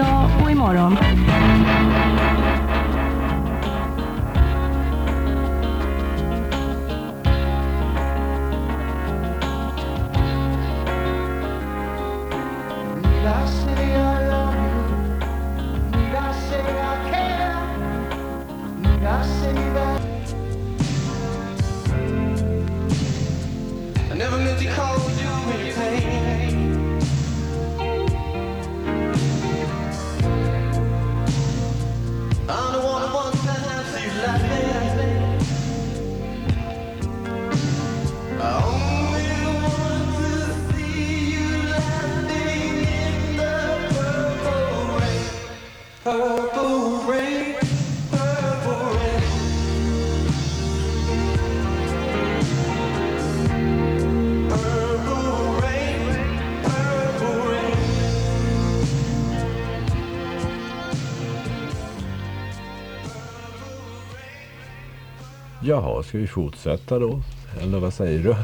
idag och imorgon. Jaha, ska vi fortsätta då? Eller vad säger du?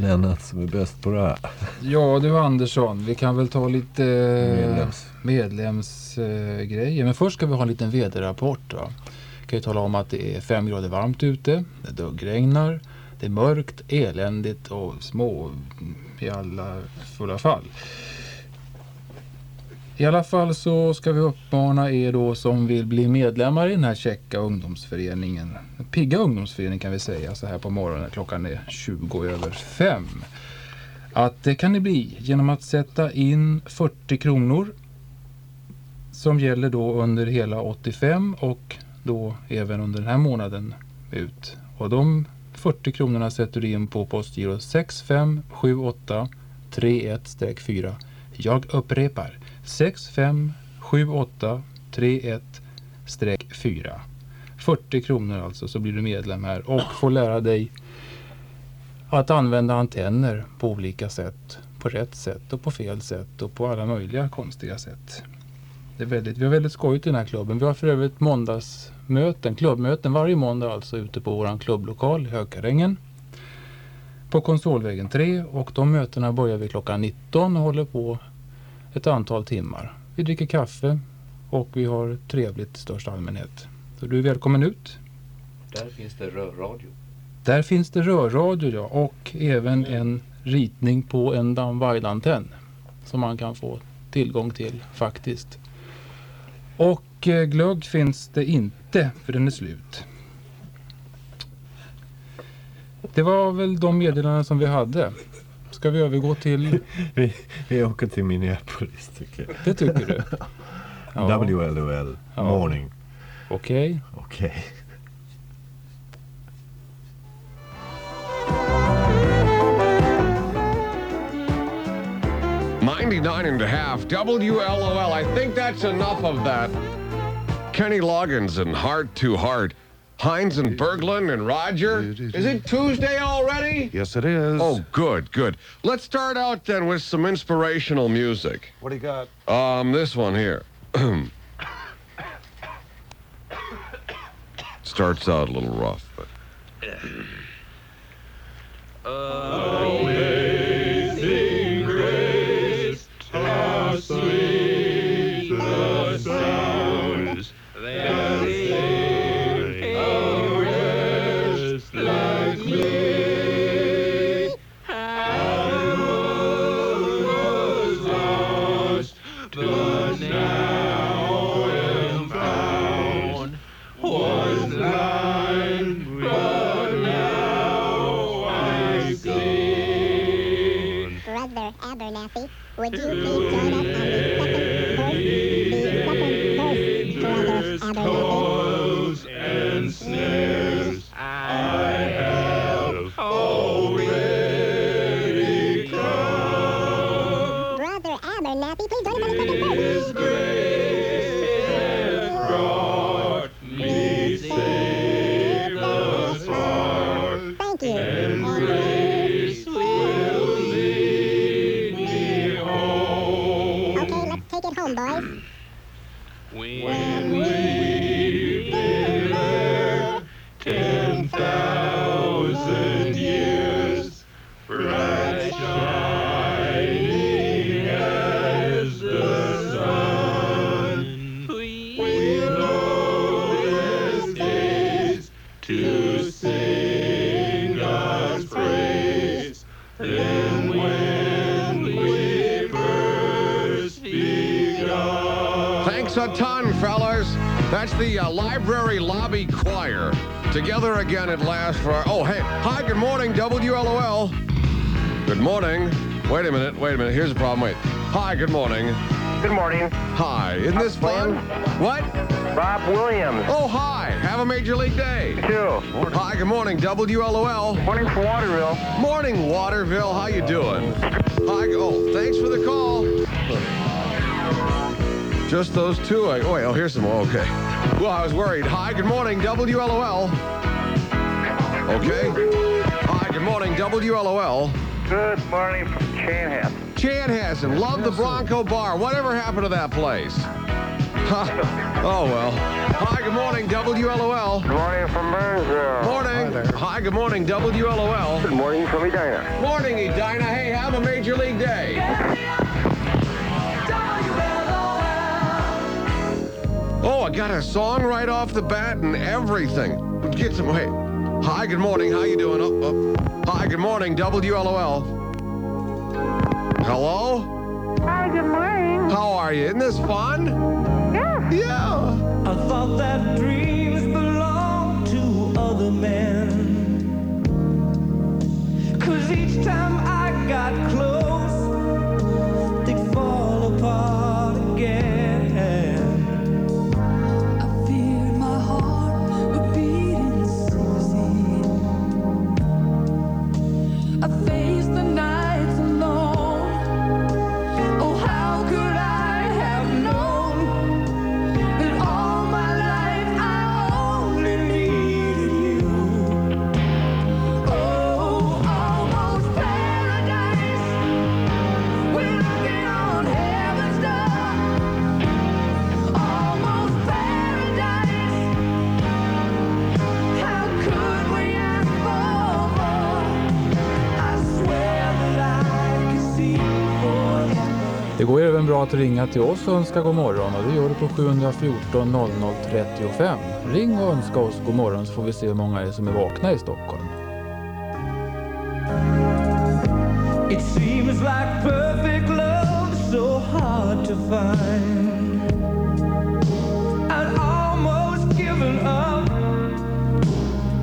Lennart som är bäst på det här. Ja du Andersson, vi kan väl ta lite Medlems. medlemsgrejer. Men först ska vi ha en liten väderrapport. Va? Jag kan ju tala om att det är fem grader varmt ute. Det duggregnar. Det är mörkt, eländigt och små i alla fulla fall. I alla fall så ska vi uppmana er då som vill bli medlemmar i den här käcka ungdomsföreningen. Pigga ungdomsförening kan vi säga så här på morgonen. Klockan är 20 över 5. Att det kan ni bli genom att sätta in 40 kronor som gäller då under hela 85 och då även under den här månaden ut. Och de 40 kronorna sätter du in på postgiro 6578 31-4. Jag upprepar 657831-4 40 kronor alltså så blir du medlem här och får lära dig att använda antenner på olika sätt. På rätt sätt och på fel sätt och på alla möjliga konstiga sätt. Det är väldigt, vi har väldigt skojigt i den här klubben. Vi har för övrigt måndagsmöten, klubbmöten varje måndag alltså ute på våran klubblokal i Hökarängen. På Konsolvägen 3 och de mötena börjar vi klockan 19 och håller på ett antal timmar. Vi dricker kaffe och vi har trevligt i största allmänhet. Så du är välkommen ut. Där finns det rörradio. Där finns det rörradio ja, och även en ritning på en dammvajdantenn som man kan få tillgång till faktiskt. Och eh, glögg finns det inte för den är slut. Det var väl de meddelanden som vi hade. Ska vi övergå till, Vi, vi åker till Minneapolis tycker jag. det tycker du? Ja, WLOL Ja. morning. Okej. Okej. Ninety-nine and a half WLOL. I think that's enough of that. Kenny Loggins and Heart to Heart. Heinz and Berglund and Roger. Is it Tuesday already? Yes, it is. Oh, good, good. Let's start out then with some inspirational music. what do you got? Um, this one here. Starts out a little rough, but. Brother Library Lobby Choir. Together again at last for our. Oh, hey. Hi, good morning, WLOL. Good morning. Wait a minute, wait a minute. Here's the problem. Wait. Hi, good morning. Good morning. Hi. Isn't this fun? What? Bob Williams. Oh, hi. Have a Major League Day. Two. Hi, good morning, WLOL. Morning from Waterville. Morning, Waterville. How you doing? Hi. Oh, thanks for the call. Just those two. I, oh, wait. Oh, here's some more. Okay. Well, I was worried. Hi, good morning, WLOL. Okay. Hi, good morning, WLOL. Good morning from Chanhassen. Chanhassen. Love the Bronco Bar. Whatever happened to that place? Huh. Oh, well. Hi, good morning, WLOL. Good morning from Burnsville. Morning. Hi, good morning, WLOL. Good morning from Edina. Morning, Edina. Hey, have a Major League Day. Oh, I got a song right off the bat and everything. Get some. Hey, hi, good morning. How you doing? Oh, oh. Hi, good morning, WLOL. Hello. Hi, good morning. How are you? Isn't this fun? Yeah. Yeah. I thought that dreams belonged to other men. Cause each time I got close, även bra att ringa till oss och önska god morgon och det gör du på 714 00 35. Ring och önska oss god morgon så får vi se hur många det är som är vakna i Stockholm. It seems like perfect love so hard to find. I'd almost given up.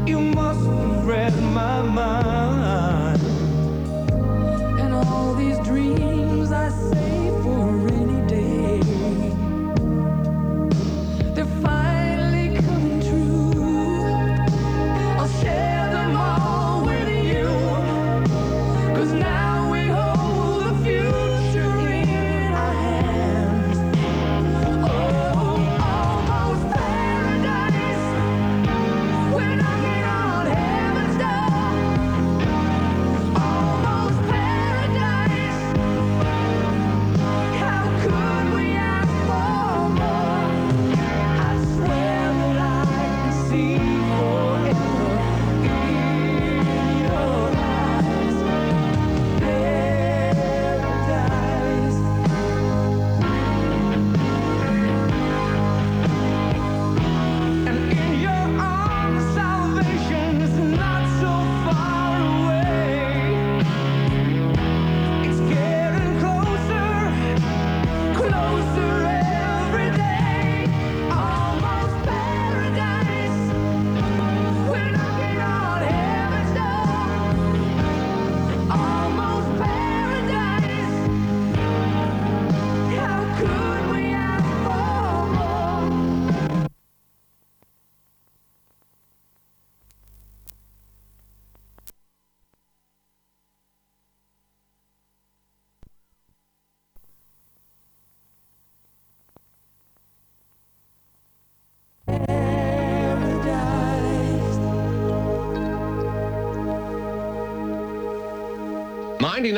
You must have read my mind.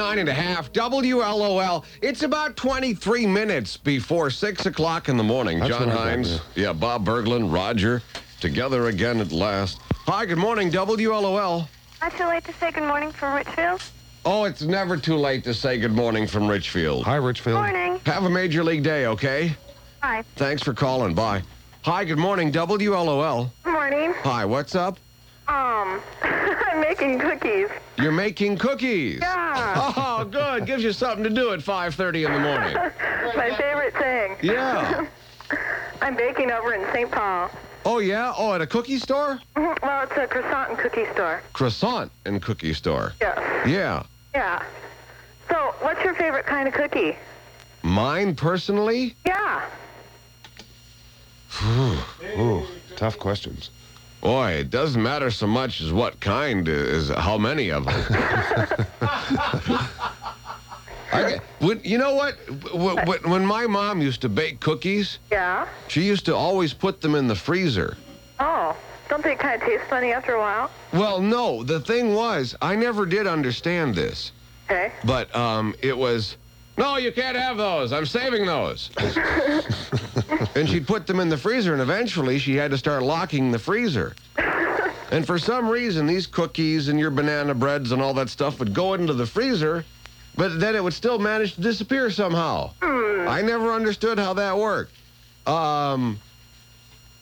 99 and a half WLOL. It's about 23 minutes before 6 o'clock in the morning. That's John what I got, Hines, yeah, Bob Berglund, Roger, together again at last. Hi, good morning, WLOL. Not too late to say good morning from Richfield. Oh, it's never too late to say good morning from Richfield. Hi, Richfield. Morning. Have a major league day, okay? Hi. Thanks for calling. Bye. Hi, good morning, WLOL. Good Morning. Hi, what's up? Um, I'm making cookies. You're making cookies. Yeah. Oh, good. Gives you something to do at 5:30 in the morning. My favorite thing. Yeah. I'm baking over in St. Paul. Oh, yeah? Oh, at a cookie store? Mhm. Well, it's a croissant and cookie store. Croissant and cookie store. Yes. Yeah. Yeah. So, what's your favorite kind of cookie? Mine personally? Yeah. Ooh, tough questions. Boy, it doesn't matter so much as what kind is how many of them. I, when, you know what? When, when- when my mom used to bake cookies, Yeah. she used to always put them in the freezer. Oh, don't they kind of taste funny after a while? Well, no, the thing was, I never did understand this, Okay. but um, it was, no, you can't have those. I'm saving those. and she'd put them in the freezer, and eventually she had to start locking the freezer. And for some reason, these cookies and your banana breads and all that stuff would go into the freezer, but then it would still manage to disappear somehow. I never understood how that worked. Um,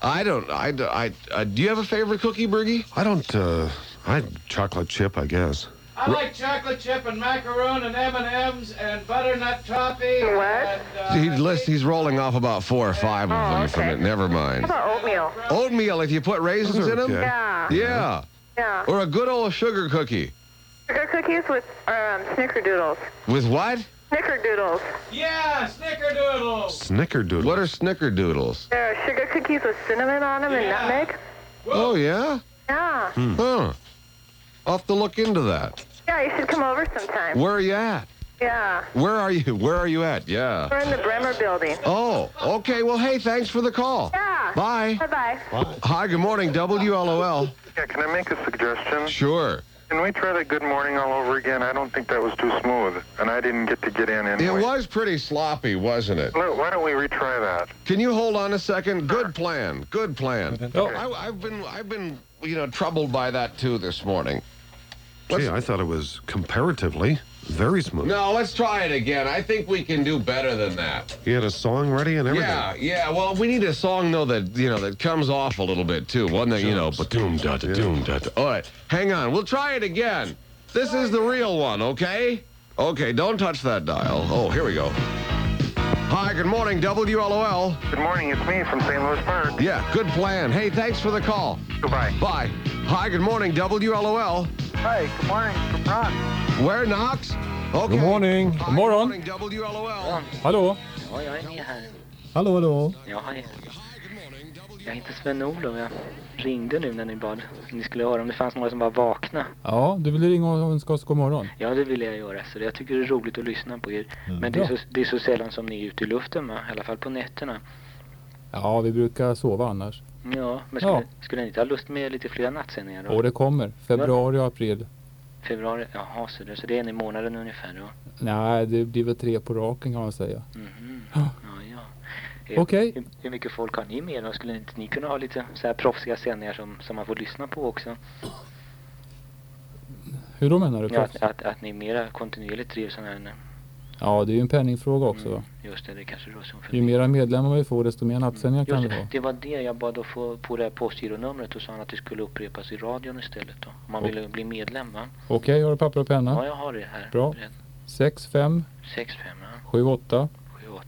I don't. I. I. Uh, do you have a favorite cookie, Bergie? I don't, uh, I chocolate chip, I guess. I like chocolate chip and macaroon and M&M's and butternut toffee. What? And, uh, He list. He's rolling off about four or five of them Oh, from okay. it. Never mind. How mind. about oatmeal? Oatmeal, if you put raisins in them. Okay. Yeah. Yeah. Yeah. Or a good old sugar cookie. Sugar cookies with um, snickerdoodles. With what? Snickerdoodles. Yeah, snickerdoodles. Snickerdoodles. What are snickerdoodles? They're sugar cookies with cinnamon on them and Yeah. nutmeg. Oh yeah. Yeah. Huh. I'll have to look into that. Yeah, you should come over sometime. Where are you at? Yeah. Where are you? Where are you at? Yeah. We're in the Bremer building. Oh, okay. Well, hey, thanks for the call. Yeah. Bye. Bye-bye. Hi, good morning, WLOL. Yeah, can I make a suggestion? Sure. Can we try that good morning all over again? I don't think that was too smooth, and I didn't get to get in It was pretty sloppy, wasn't it? Look, Why don't we retry that? Can you hold on a second? Good plan. Good plan. Oh. I, I've been, I've been, you know, troubled by that too this morning. Gee, I thought it was comparatively very smooth. No, let's try it again. I think we can do better than that. He had a song ready and everything. Yeah, yeah. Well, we need a song though that you know that comes off a little bit too. One that you know, but doom da da doom da da. All right, hang on. We'll try it again. This is the real one, okay? Okay, don't touch that dial. Oh, here we go. Hi, good morning, WLOL. Good morning, it's me from St. Louis Park. Yeah, good plan. Hey, thanks for the call. Goodbye. Bye. Hi, good morning, WLOL. Hi, good morning from Ron. Where, Knox? Okay. God morning. Hi, God morgon. Good morning, WLOL. Hallå? Ja, jag är med här. Hallå, hallå? Ja, hej. Jag heter Sven-Olof. Jag ringde nu när ni bad. Ni skulle höra om det fanns några som var vakna. Ja, du vill ringa och önska oss god morgon? Ja, det vill jag göra. Så jag tycker det är roligt att lyssna på er. Mm, Men det är, så, det är så sällan som ni är ute i luften, va? I alla fall på nätterna. Ja, vi brukar sova annars. Ja, men skulle, Ja. skulle ni inte ha lust med lite fler nattsändningar då? Och det kommer. Februari och april. Februari? Jaha, så det, så det är en i månaden ungefär då? Nej, det blir väl tre på raken kan man säga. Mhm. Ja. Ja, ja. Eh, Okej. Hur, hur mycket folk har ni med då? Skulle inte ni kunna ha lite så här proffsiga sändningar som, som man får lyssna på också? Hur då menar du? Ja, att, att, att ni mera kontinuerligt driver sådana här... Ja, det är ju en penningfråga också. Mm, just det, det kanske rör sig om Ju mera medlemmar vi får, desto mer nattsändningar kan Just vi det, ha. det var det jag bad att få på det här postgironumret och sa han att det skulle upprepas i radion istället då. Om man Och- ville bli medlem va? Okej, har du papper och penna? Ja, jag har det här. Bra. Beredd. 65 6, 5, ja. 78 7, 8,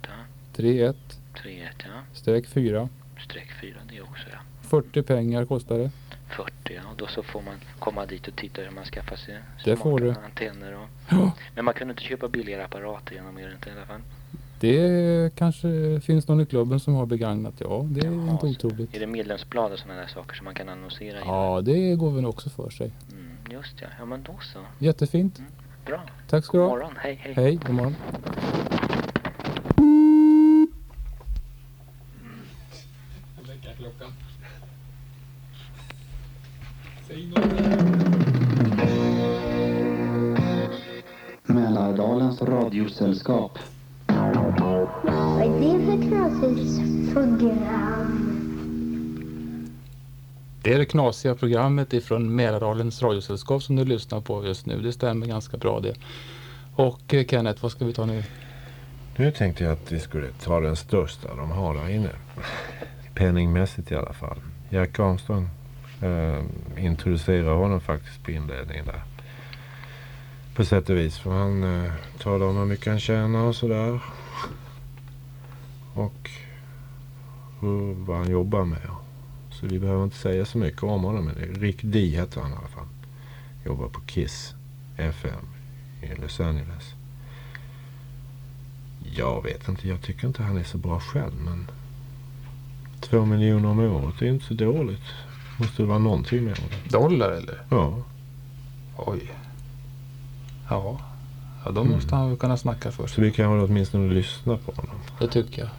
31 3, 1, ja. streck 4. Streck 4, det också ja. 40 pengar kostar det. 40, ja. Och då så får man komma dit och titta hur man skaffar sig Det får du. antenner och... Ja. Men man kunde inte köpa billigare apparater genom er inte i alla fall. Det kanske finns någon i klubben som har begagnat. Ja, det är Jaha, inte otroligt. Är det medlemsblad och sådana där saker som man kan annonsera i? Ja, det går väl också för sig. Mm, just ja. Ja men då så. Jättefint. Bra. Tack ska God du ha. morgon. Hej, hej. Hej, god morgon. Mälardalens radiosällskap. Vad är det för knasigt program? Det är det knasiga programmet ifrån Mälardalens radiosällskap som du lyssnar på just nu. Det stämmer ganska bra det. Och eh, Kenneth, vad ska vi ta nu? Nu tänkte jag att vi skulle ta den största de har där inne. Penningmässigt i alla fall. Jack Armstrong eh, introducerar honom faktiskt på inledningen där. På sätt och vis. För han eh, talar om hur mycket han tjänar och sådär. Och och vad han jobbar med. Så vi behöver inte säga så mycket om honom. Men det Rick D heter han i alla fall. Jobbar på Kiss FM i Los Angeles. Jag vet inte. Jag tycker inte han är så bra själv. Men två miljoner om året är inte så dåligt. Måste det vara någonting med honom. Dollar eller? Ja. Oj. Ja. Ja, då måste han väl kunna snacka först. Så vi kan väl åtminstone lyssna på honom. Det tycker jag.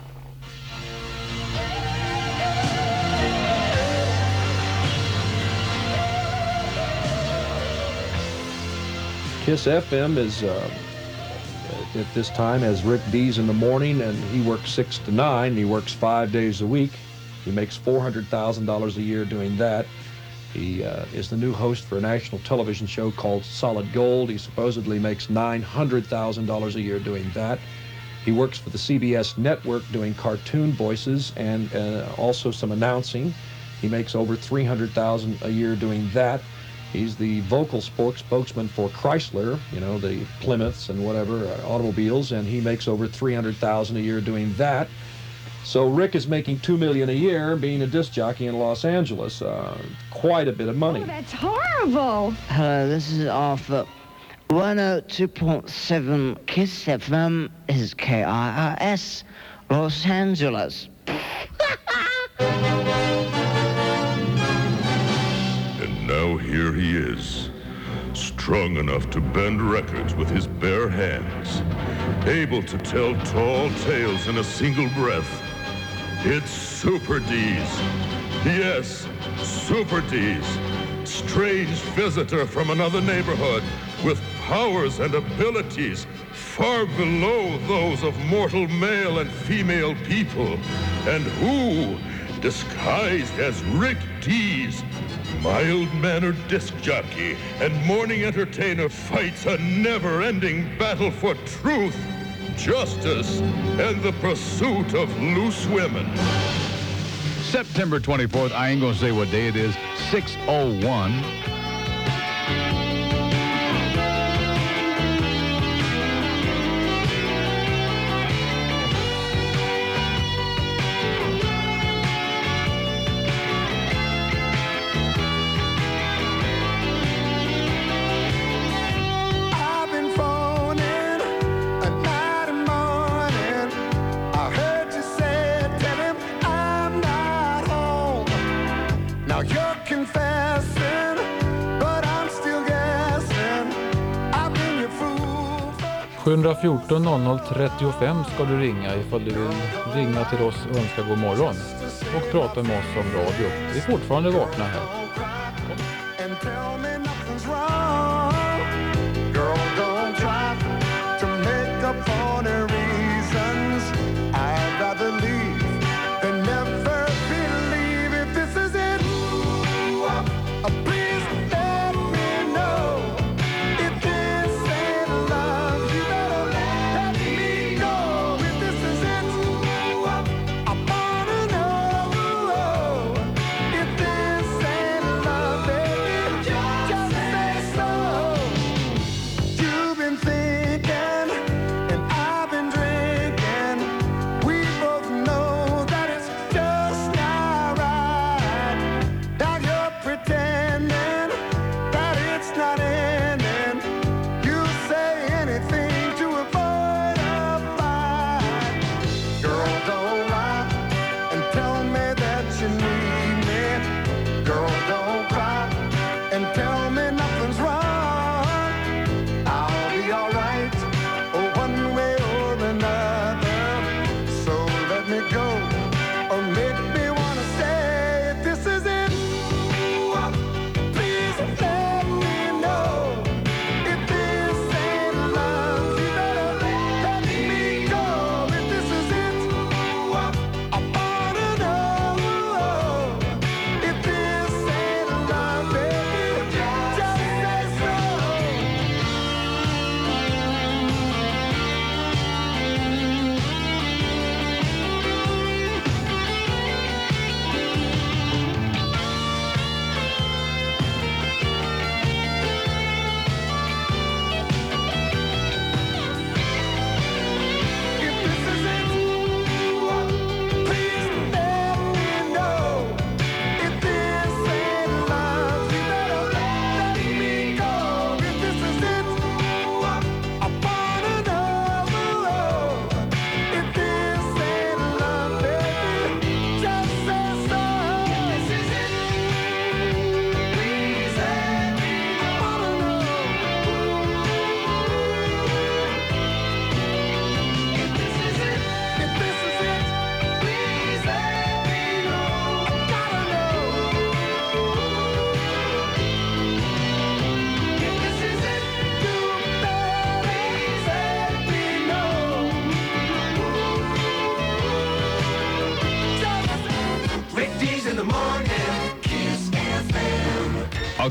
Kiss FM is uh, at this time has Rick Dees in the morning, and he works six to nine. He works five days a week. He makes four hundred thousand dollars a year doing that. He uh, is the new host for a national television show called Solid Gold. He supposedly makes nine hundred thousand dollars a year doing that. He works for the CBS network doing cartoon voices and uh, also some announcing. He makes over three hundred thousand a year doing that. He's the vocal spok- spokesman for Chrysler, you know, the Plymouths and whatever uh, automobiles, and he makes over 300,000 a year doing that. So Rick is making 2 million a year being a disc jockey in Los Angeles. Uh, quite a bit of money. That's horrible. Hello, this is Arthur. 102.7 Kiss FM is KIRS, Los Angeles. And now here he is, strong enough to bend records with his bare hands, able to tell tall tales in a single breath. It's Super D's. Yes, Super D's. Strange visitor from another neighborhood with powers and abilities far below those of mortal male and female people. And who, disguised as Rick Dees, mild-mannered disc jockey and morning entertainer fights a never-ending battle for truth, justice, and the pursuit of loose women. September 24th, I ain't gonna say what day it is, 601. 714 00 35 ska du ringa ifall du vill ringa till oss och önska god morgon. Och prata med oss om radio. Vi är fortfarande vakna här.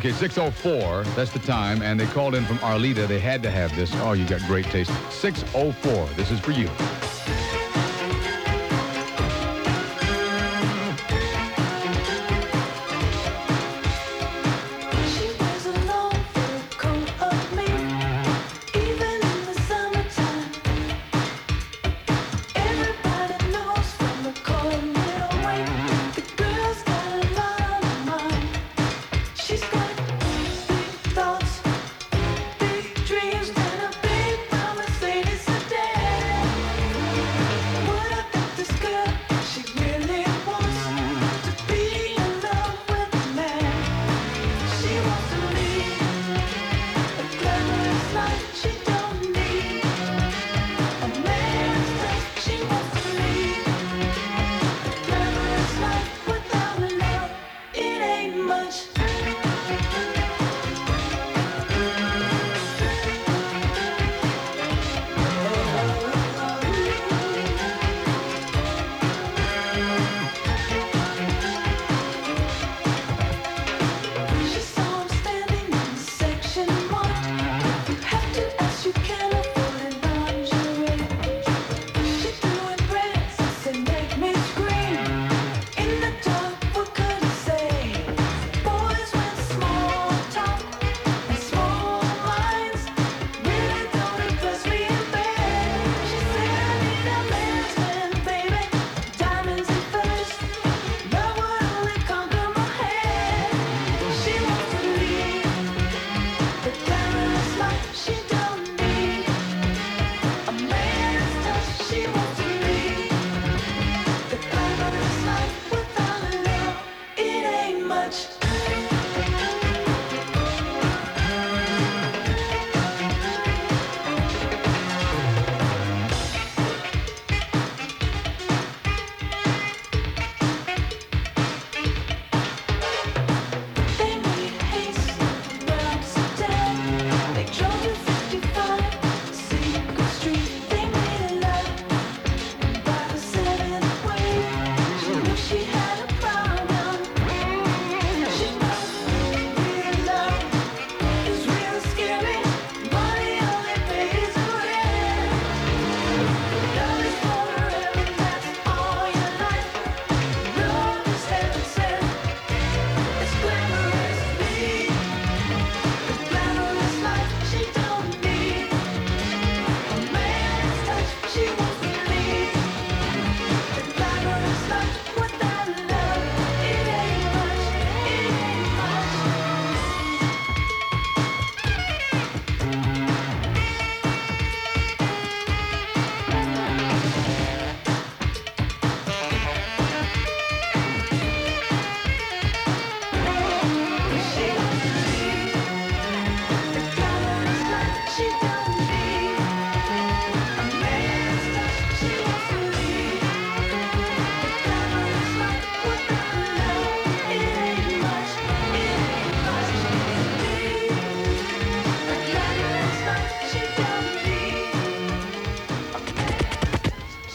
Okay, 604. That's the time. And they called in from Arleta. They had to have this. Oh, you got great taste. 604. This is for you.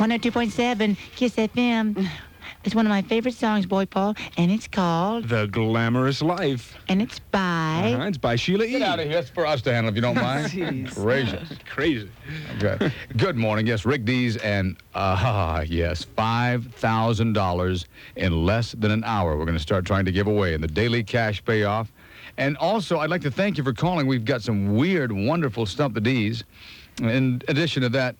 102.7 Kiss FM. It's one of my favorite songs, Boy Paul, and it's called The Glamorous Life. and it's by Uh-huh, It's by Sheila E. Get out of here. That's for us to handle if you don't mind. Jeez. Gracious. Crazy. Okay. Good morning. Yes, Rick Dees and, ah, yes, $5,000 in less than an hour. We're going to start trying to give away in the daily cash payoff. And also, I'd like to thank you for calling. We've got some weird, wonderful Stump the D's. In addition to that,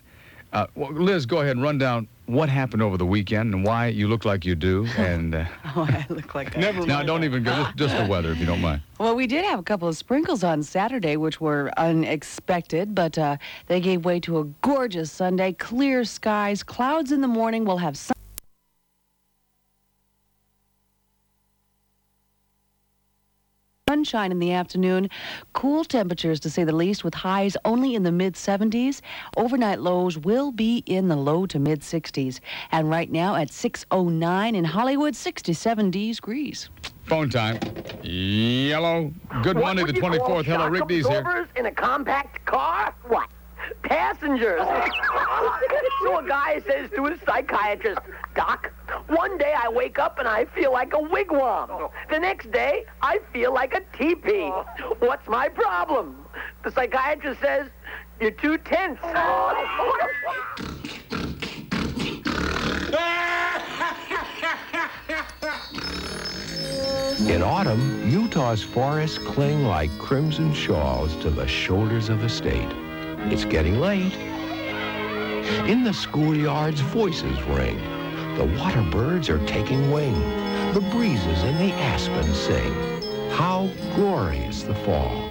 uh, well, Liz, go ahead and run down what happened over the weekend and why you look like you do. And uh, Oh, I look like that. no, don't even go. Just, just the weather, if you don't mind. Well, we did have a couple of sprinkles on Saturday, which were unexpected, but uh, they gave way to a gorgeous Sunday. Clear skies, clouds in the morning. We'll have sun. Sunshine in the afternoon, cool temperatures to say the least, with highs only in the mid 70s. Overnight lows will be in the low to mid 60s. And right now at 6:09 in Hollywood, 67 degrees. Phone time. Yellow. Good Monday, the 24th. Hello, Rick Dees here. in a compact car? What? Passengers. so a guy says to his psychiatrist, Doc, one day I wake up and I feel like a wigwam. The next day, I feel like a teepee. What's my problem? The psychiatrist says, you're too tense. In autumn, Utah's forests cling like crimson shawls to the shoulders of the state. It's getting late. In the schoolyards, voices ring. The water birds are taking wing. The breezes in the aspens sing. How glorious the fall.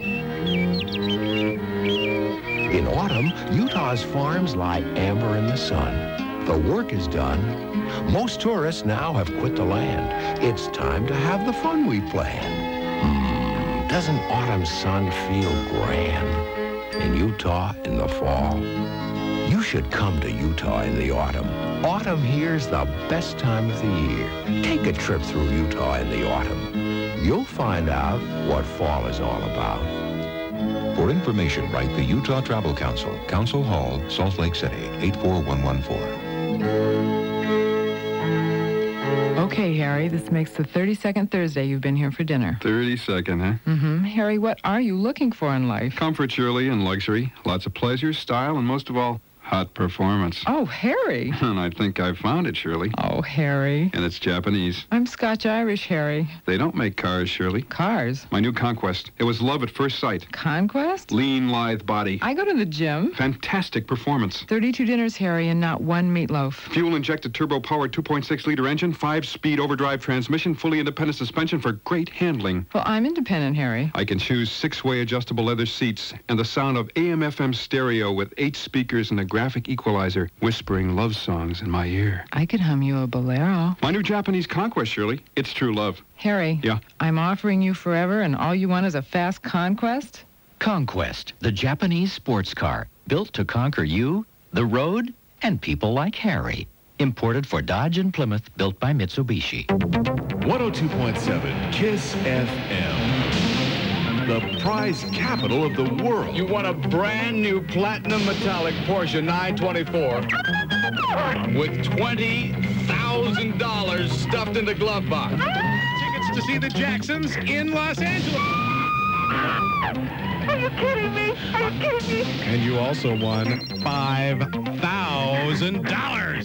In autumn, Utah's farms lie amber in the sun. The work is done. Most tourists now have quit the land. It's time to have the fun we planned. Hmm, doesn't autumn sun feel grand? In Utah in the fall? You should come to Utah in the autumn. Autumn here's the best time of the year. Take a trip through Utah in the autumn. You'll find out what fall is all about. For information, write the Utah Travel Council, Council Hall, Salt Lake City, 84114. Okay, Harry, this makes the 32nd Thursday you've been here for dinner. 32nd, huh? Mm-hmm. Harry, what are you looking for in life? Comfort, surely, and luxury. Lots of pleasure, style, and most of all, hot performance. Oh, Harry. And I think I found it, Shirley. Oh, Harry. And it's Japanese. I'm Scotch-Irish, Harry. They don't make cars, Shirley. Cars? My new conquest. It was love at first sight. Conquest? Lean, lithe body. I go to the gym. Fantastic performance. 32 dinners, Harry, and not one meatloaf. Fuel injected turbo powered 2.6 liter engine, five speed overdrive transmission, fully independent suspension for great handling. Well, I'm independent, Harry. I can choose six way adjustable leather seats and the sound of AM FM stereo with eight speakers and a graphic equalizer whispering love songs in my ear. I could hum you a bolero. My new Japanese conquest, Shirley. It's true love. Harry. Yeah. I'm offering you forever, and all you want is a fast conquest? Conquest, the Japanese sports car, built to conquer you, the road, and people like Harry. Imported for Dodge and Plymouth, built by Mitsubishi. 102.7 Kiss FM. The prize capital of the world. You want a brand new platinum metallic Porsche 924 with $20,000 stuffed in the glove box. Tickets to see the Jacksons in Los Angeles. Are you kidding me? Are you kidding me? And you also won $5,000.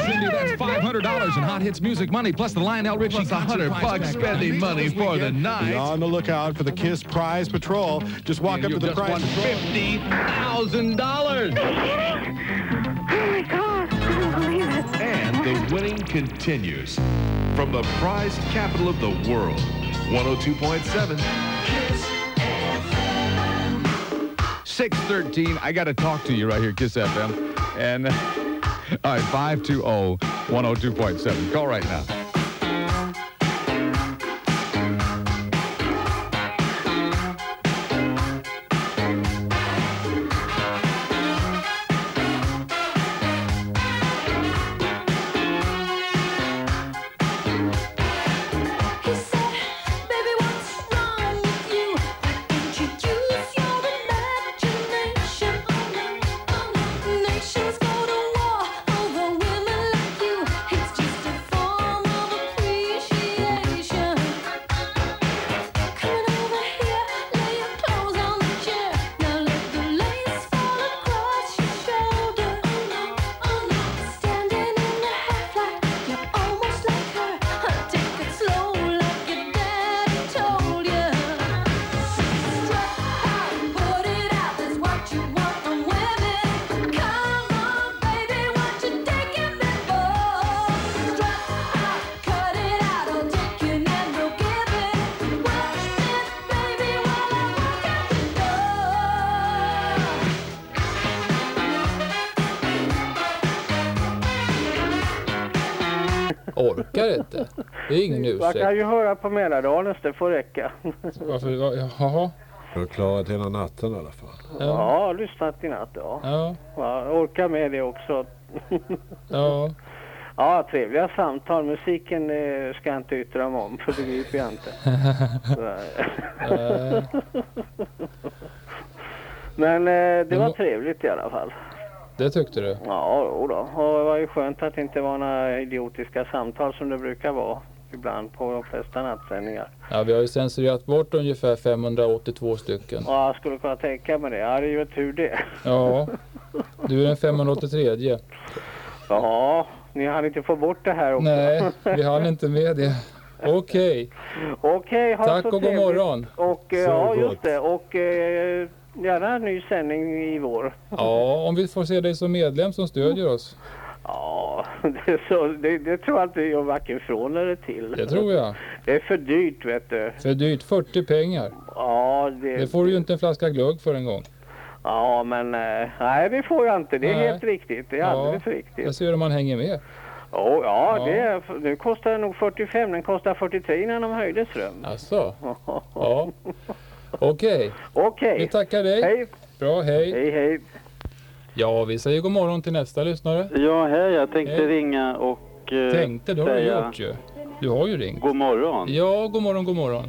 Cindy, that's $500 in Hot Hits Music money, plus the Lionel Richie Plus a hundred bucks spending money for the night. Be on the lookout for the Kiss Prize Patrol. Just walk up to the prize patrol. $50,000. Oh my God, I don't believe it. And the winning continues. From the prize capital of the world. 102.7 613. I got to talk to you right here, Kiss FM. And, all right, 520 102.7. Call right now. Är ingen Man kan ju höra på Mälardalens, det får räcka. Varför? Jaha. Du har klarat hela natten i alla fall. Ja, jag har lyssnat i natt, ja. Ja. ja orkar med det också. Ja. Ja, trevliga samtal. Musiken eh, ska jag inte yttra mig om, för det begriper jag inte. Eh. Men eh, det var trevligt i alla fall. Det tyckte du? Ja, då. Och det var ju skönt att det inte var några idiotiska samtal som det brukar vara ibland på de flesta nattsändningar. Ja, vi har ju censurerat bort ungefär 582 stycken. Ja, jag skulle kunna tänka mig det. Ja, det är ju tur det. Ja, du är den 583. Ja, ni hann inte få bort det här också. Nej, vi hann inte med det. Okej, Okej, ha tack så och god morgon. Och eh, Så ja, gott. just det. Och eh, gärna en ny sändning i vår. Ja, om vi får se dig som medlem som stödjer oss. Ja, det, så, det, det tror jag inte gör varken från eller till. Det tror jag. Det är för dyrt, vet du. För dyrt, 40 pengar. Ja, det, Det får du ju inte en flaska glögg för en gång. ja men eh, nej, det får jag inte. Det är Nej. helt riktigt. Det är Ja, alldeles riktigt. Jag ser om man hänger med. Oh, ja, Ja. Det, nu kostar det nog 45. Den kostar 43 innan de höjde ström. Alltså. Ja. Okej. Okej. Vi tackar dig. Hej. Bra, hej. Hej, hej. Ja, vi säger god morgon till nästa lyssnare. Ja, hej. Jag tänkte Hej. ringa och eh, Tänkte, det har du säga gjort ju. Du har ju ringt. god morgon. Ja, god morgon, god morgon.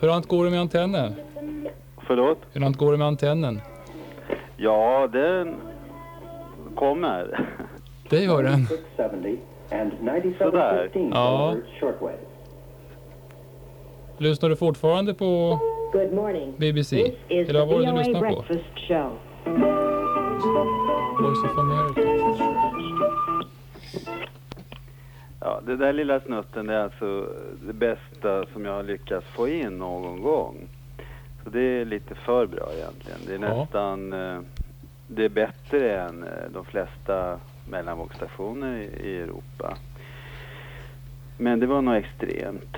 Hur går det med antennen? Förlåt? Hur går det med antennen? Ja, den kommer. Det gör den. Sådär. Ja. Lyssnar du fortfarande på Good morning. BBC? Eller vad var det du lyssnade på? Voice of America. Ja, det där lilla snutten är alltså det bästa som jag har lyckats få in någon gång. Så det är lite för bra egentligen. Det är Ja. nästan, eh, det är bättre än eh, de flesta mellanvågsstationer i, i Europa. Men det var nog extremt.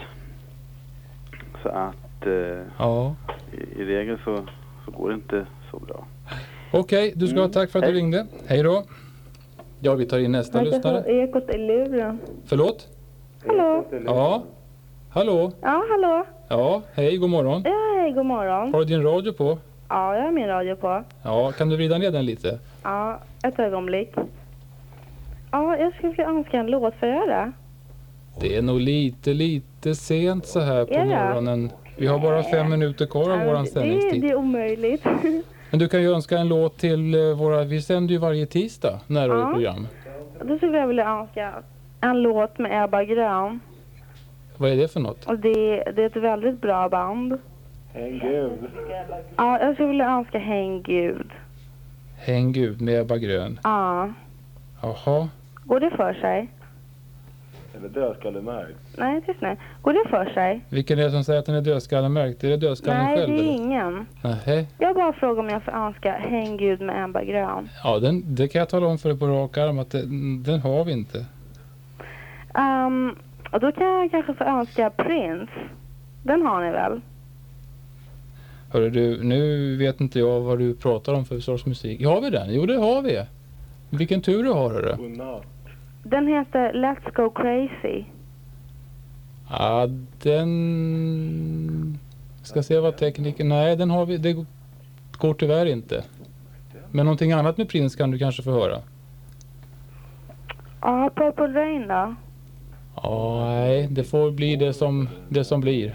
Så att eh, Ja. i, i regel så, så går det inte så bra. Okej, du ska ha Mm. tack för att du Hej. ringde. Hej då. Ja, vi tar in nästa lyssnare. Ekot i luren. Förlåt? Hallå? Ja. Hallå? Ja, hallå? Ja, hej, god morgon. Ja, hej, god morgon. Har du din radio på? Ja, jag har min radio på. Ja, kan du vrida ner den lite? Ja, ett ögonblick. Ja, jag skulle vilja önska en låt, får jag göra det? Det är nog lite, lite sent så här på morgonen. Vi har bara fem minuter kvar av Ja, våran det, sändningstid. det är omöjligt. Men du kan ju önska en låt till eh, våra, vi sänder ju varje tisdag närradioprogram. Då skulle jag vilja önska en låt med Ebba Grön. Vad är det för något? Och det, det är ett väldigt bra band. Häng Gud. Ja, jag skulle vilja önska Häng Gud. Häng Gud med Ebba Grön. Ja. Jaha. Går det för sig? Eller dödskallemärkt. Nej, tyst nu. Går det för sig? Vilken är det som säger att den är dödskallemärkt? Är det dödskallen Nej, det själv? är eller? ingen. Nähä. Jag bara frågar om jag får önska Häng Gud med Ebba Grön. Ja, den, det kan jag tala om för dig på rak arm att det, den har vi inte. Um, och då kan jag kanske få önska Prince. Den har ni väl? Hörru du, nu vet inte jag vad du pratar om för sorts musik. Har vi den? Jo, det har vi. Vilken tur du har hörru. Den heter Let's Go Crazy. Ja, den... Ska se vad tekniken... Nej, den har vi. Det går tyvärr inte. Men någonting annat med Prince kan du kanske få höra. Ja, Purple Rain då? Ja, nej, det får bli det som, det som blir.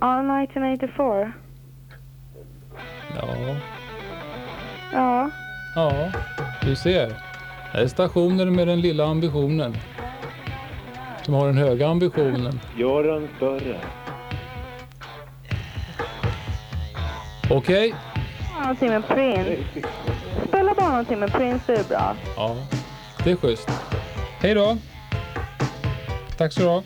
Ja, 1984. Ja, Ja. ja, du ser. Det är stationer med den lilla ambitionen. Som har den höga ambitionen. Gör den större. Okej? Någonting med Prince. Spela bara någonting med Prince, det är bra. Ja, det är schysst. Hej då! Tack så du ha.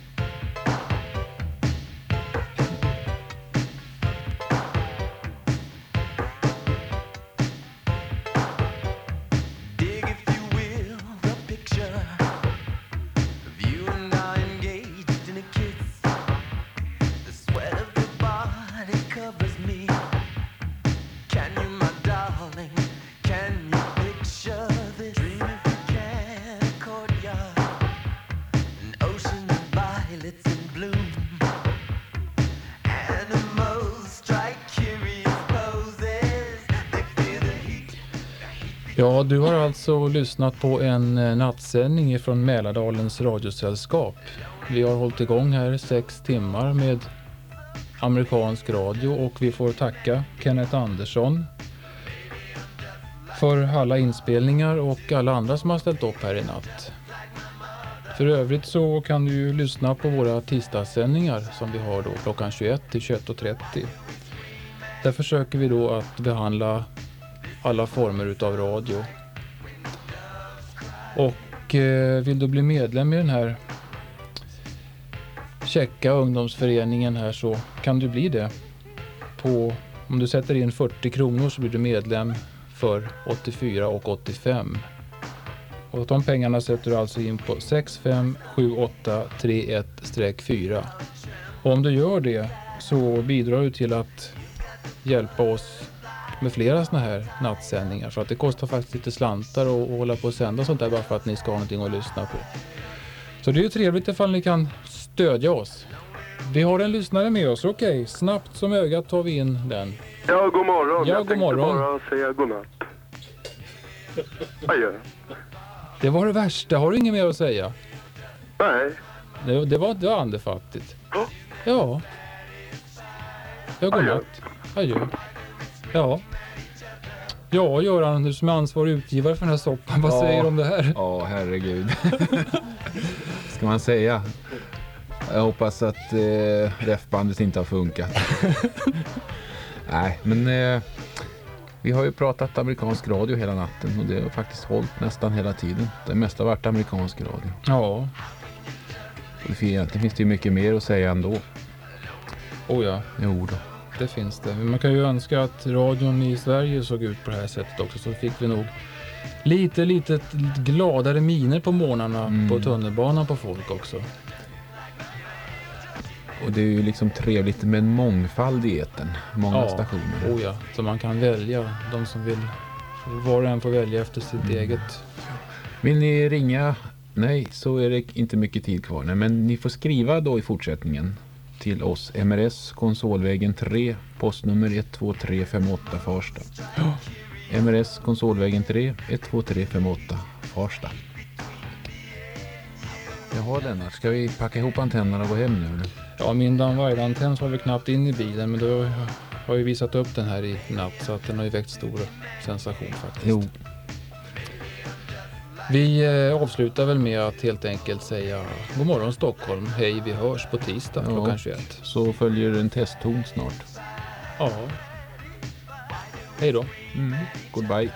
Ja, du har alltså lyssnat på en eh, nattsändning från Mälardalens radiosällskap. Vi har hållit igång här sex timmar med amerikansk radio och vi får tacka Kenneth Andersson för alla inspelningar och alla andra som har ställt upp här i natt. För övrigt så kan du ju lyssna på våra tisdagssändningar som vi har då klockan 21 till 21.30. Där försöker vi då att behandla alla former utav radio. Och eh, vill du bli medlem i den här checka ungdomsföreningen här så kan du bli det. På, om du sätter in 40 kronor så blir du medlem för 84 och 85. Och de pengarna sätter du alltså in på 657831-4. Och om du gör det så bidrar du till att hjälpa oss med flera sådana här nattsändningar. Så att det kostar faktiskt lite slantar att hålla på och sända sånt där bara för att ni ska ha någonting att lyssna på. Så det är ju trevligt ifall ni kan stödja oss. Vi har en lyssnare med oss. Okej, snabbt som ögat tar vi in den. Ja, god morgon. Ja, jag god tänkte morgon. bara säga godnatt. Adjö. Det var det värsta. Har du inget mer att säga? Nej. Det, det, var, det var andefattigt. Ja. Ja, godnatt. Adjö. Ja. Ja, Göran, du som är ansvarig utgivare för den här soppan, vad Ja. säger du om det här? Ja, herregud. ska man säga? Jag hoppas att eh, refbandet inte har funkat. Nej, men eh, vi har ju pratat amerikansk radio hela natten och det har faktiskt hållit nästan hela tiden. Det mesta har varit amerikansk radio. Ja. Och det Egentligen finns det ju mycket mer att säga ändå. Oh ja. Jo då. Det finns det. Man kan ju önska att radion i Sverige såg ut på det här sättet också. Så fick vi nog lite, lite gladare miner på morgnarna Mm. på tunnelbanan på folk också. Och det är ju liksom trevligt med en mångfald i etern. Många ja. stationer. Oh ja. Så man kan välja. De som vill. Var och en får välja efter sitt Mm. eget. Vill ni ringa? Nej, så är det inte mycket tid kvar. Nej, men ni får skriva då i fortsättningen till oss. MRS Konsolvägen 3, postnummer 12358 Farsta. MRS Konsolvägen 3, 12358 Farsta. Jaha Lennart, ska vi packa ihop antennerna och gå hem nu eller? Ja, min downwire-antenn var väl knappt in i bilen. Men då har jag visat upp den här i natt. Så att den har ju väckt stor sensation faktiskt. Jo. Vi eh, avslutar väl med att helt enkelt säga god morgon Stockholm. Hej, vi hörs på tisdag Ja, klockan 21. Så följer en testton snart. Ja. Hej då. Mm. Goodbye.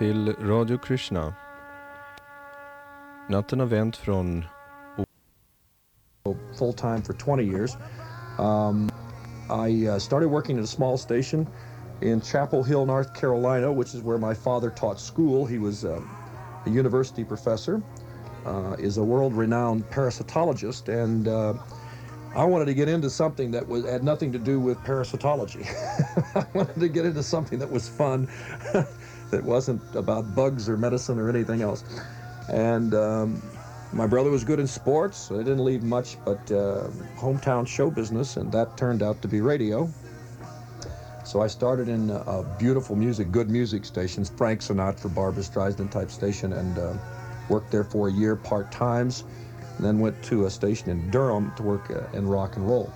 Till Radio Krishna. Natten har vänt från full time for 20 years. Um, I uh, started working at a small station in Chapel Hill, North Carolina, which is where my father taught school. He was um, a university professor, uh, is a world-renowned parasitologist, and uh, I wanted to get into something that was had nothing to do with parasitology. I wanted to get into something that was fun, that wasn't about bugs or medicine or anything else. And um, my brother was good in sports. So they didn't leave much but uh, hometown show business, and that turned out to be radio. So I started in a, beautiful music, good music stations, Frank Sinatra, Barbara Streisand type station, and uh, worked there for a year part times. And then went to a station in Durham to work uh, in rock and roll.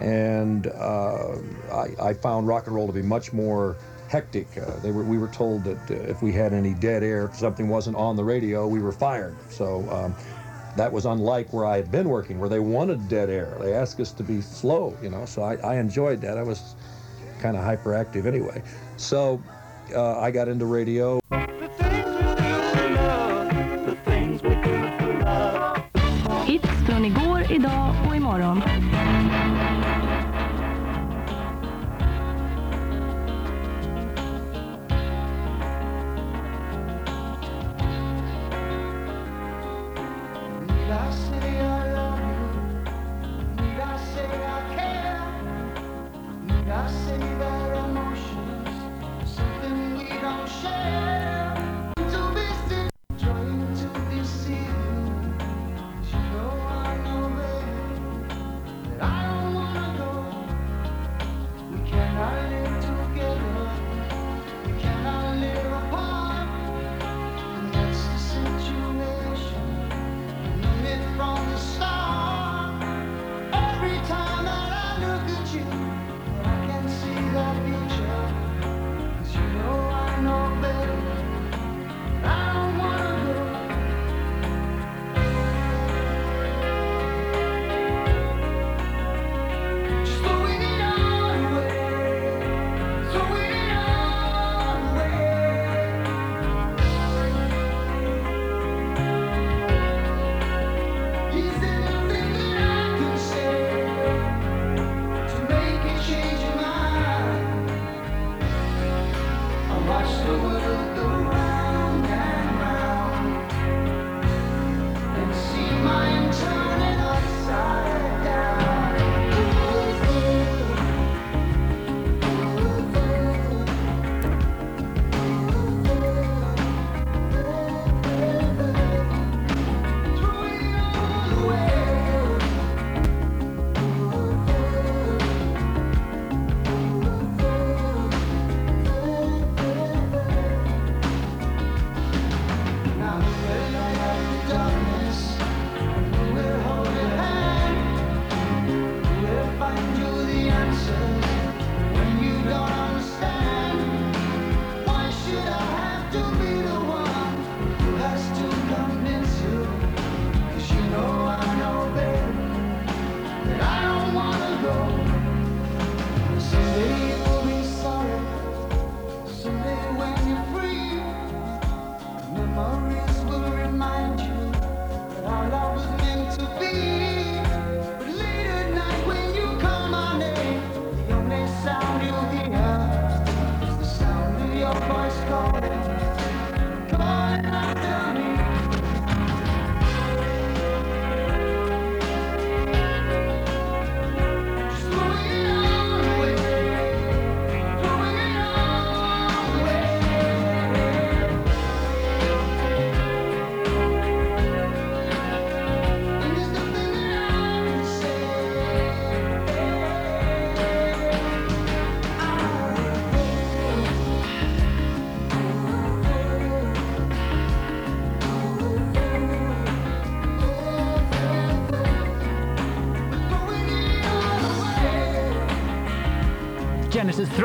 And uh, I, I found rock and roll to be much more hectic. Uh, they were, we were told that uh, if we had any dead air, if something wasn't on the radio, we were fired. So um, that was unlike where I had been working, where they wanted dead air. They asked us to be slow, you know. So I, I enjoyed that. I was kind of hyperactive anyway. So uh, I got into radio.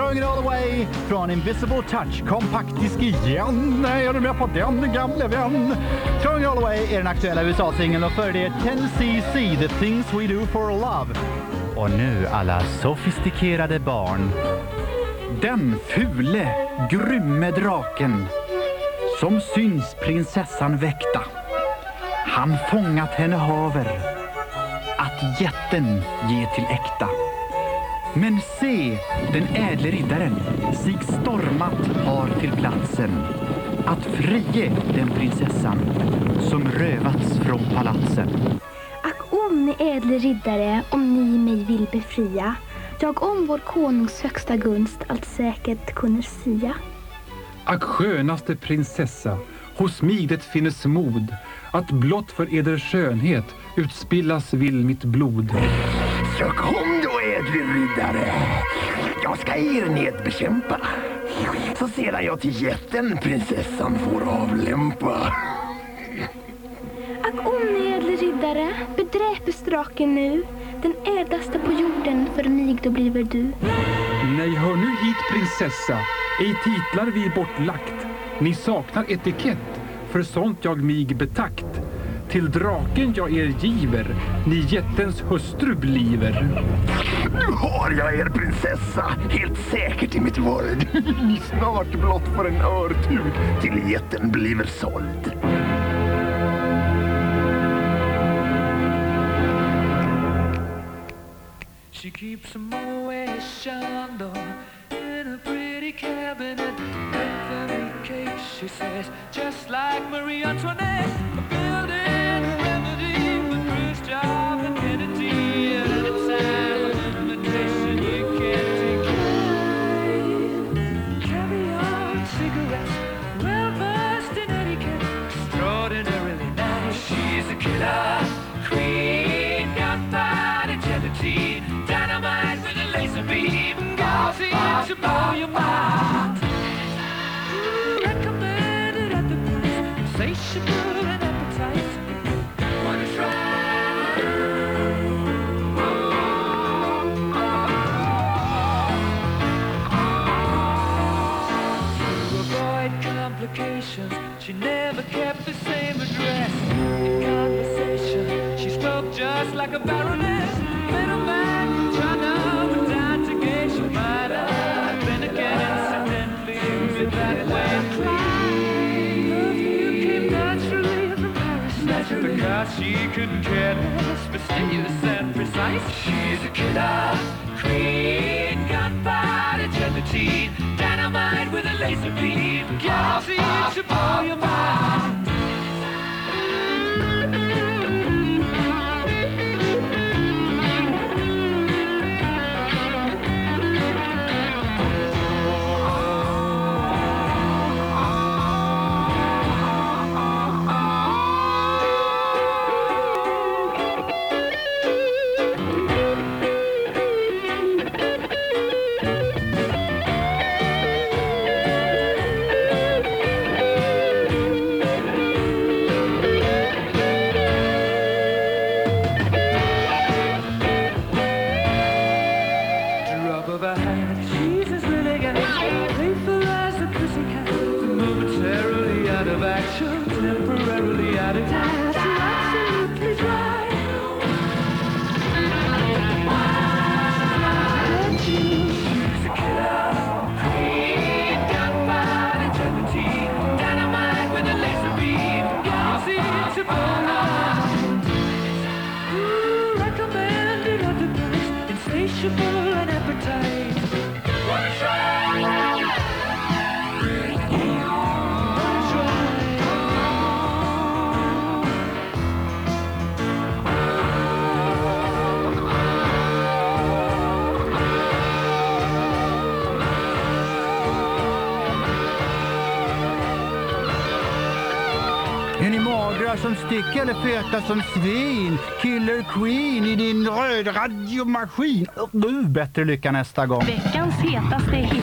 Genesis all It All från Invisible Touch. Kompaktisk igen. Nej, är du med på den gamle vän? Throwing It All way är den aktuella USA-singeln och före det 10cc, The Things We Do For Love. Och nu alla sofistikerade barn. Den fule, grymme draken som syns prinsessan väkta. Han fångat henne haver att jätten ge till äkta. Men se, den ädle riddaren sig stormat har till platsen att frie den prinsessan som rövats från palatsen. Ack om ni ädle riddare, om ni mig vill befria. Jag om vår konungs högsta gunst allt säkert kunner sia. Ack skönaste prinsessa, hos mig det finnes mod att blott för eder skönhet utspillas vill mitt blod. Så kom ädle riddare. Jag ska er ned bekämpa. Så sedan jag till jätten prinsessan får avlämpa. Ack ädle riddare, bedräpes draken nu. Den ädlaste på jorden för mig då bliver du. Nej, hör nu hit prinsessa, ej titlar vi bortlagt. Ni saknar etikett, för sånt jag mig betakt. Till draken jag er giver, ni jättens hustru bliver. Nu har jag er prinsessa, helt säkert i mitt våld. Ni snart blott för en örtug till jätten bliver såld. She keeps a Moet Chandon in a pretty cabinet. Anthony cake, she says, just like Marie Antoinette. Oh, she couldn't care less, fastidious and precise. She's a killer queen, gunpowder gelatine, dynamite with a laser beam. Magra stick eller feta som svin? Killer Queen i din röd radiomaskin. Du, bättre lycka nästa gång. Veckans hetaste hit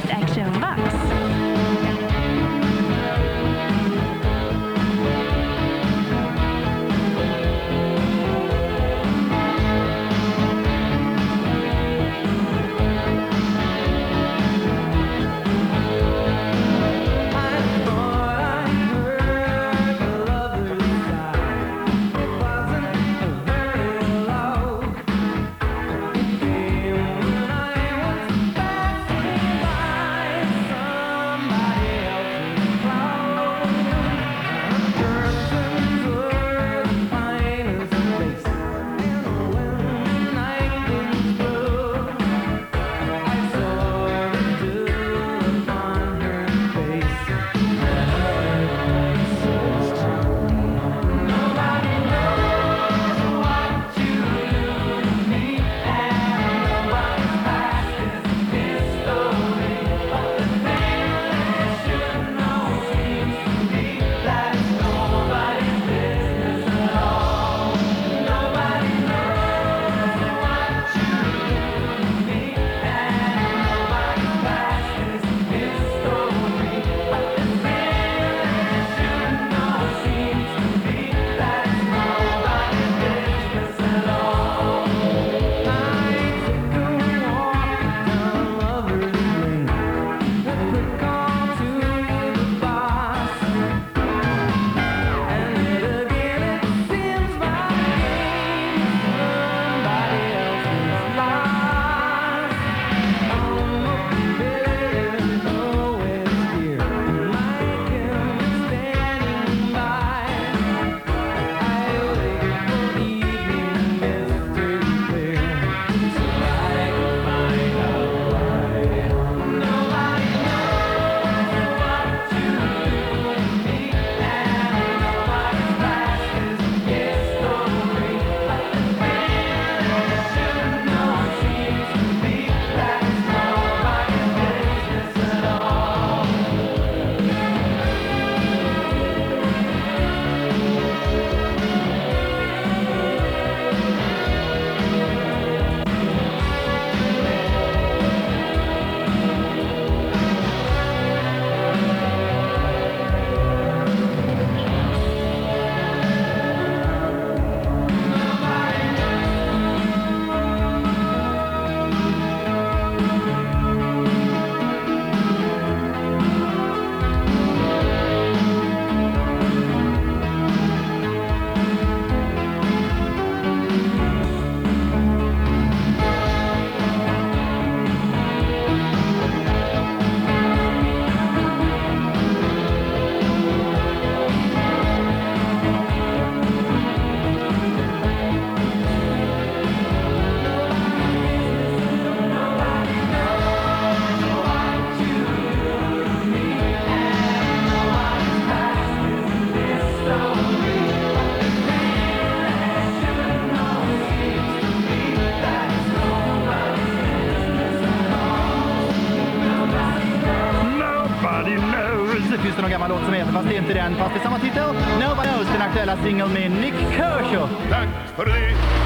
gammal låt som heter Fast det är inte den, fast det är samma titel. Nobody Knows, den aktuella singeln med Nick Kershaw. Tack för det!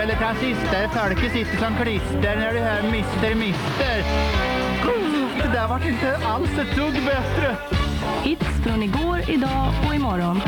väl ett rasister. Folket sitter som klister när du hör mr. Mister. Det där vart inte alls ett dugg bättre. Hits från igår, idag och imorgon.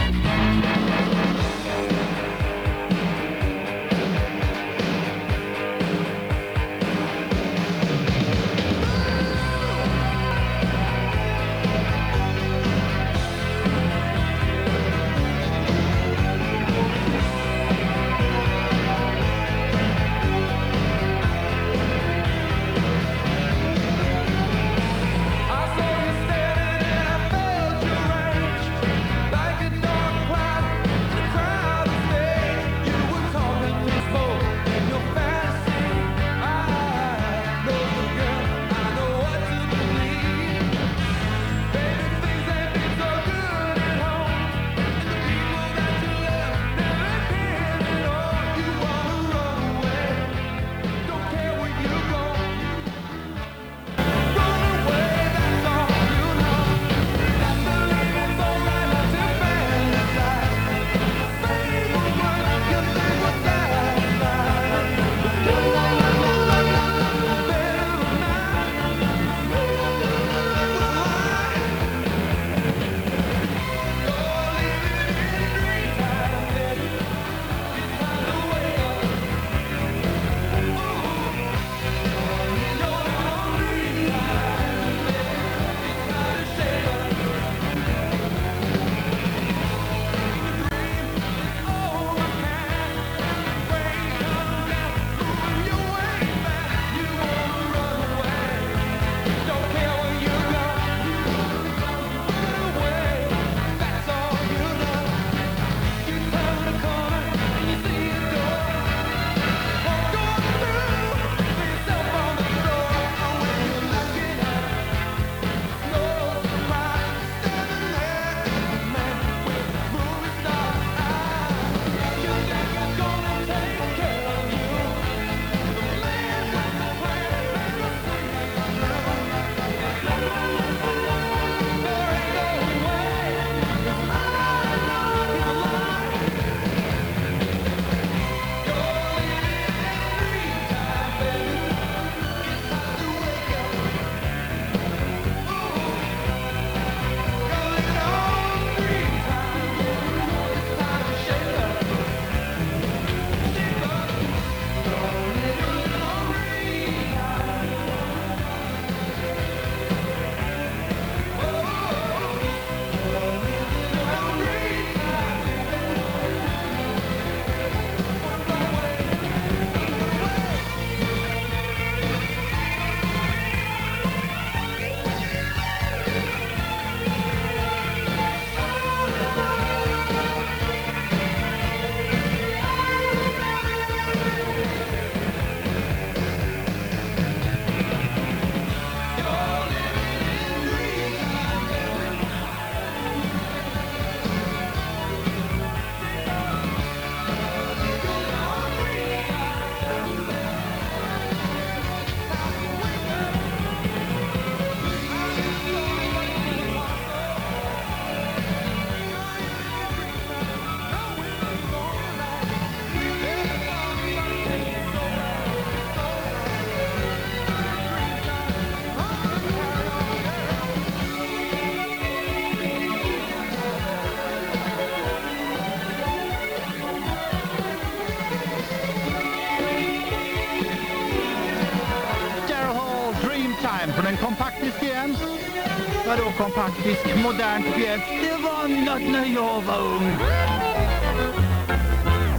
Kompaktisk? modern pjäs. Det var något när jag var ung.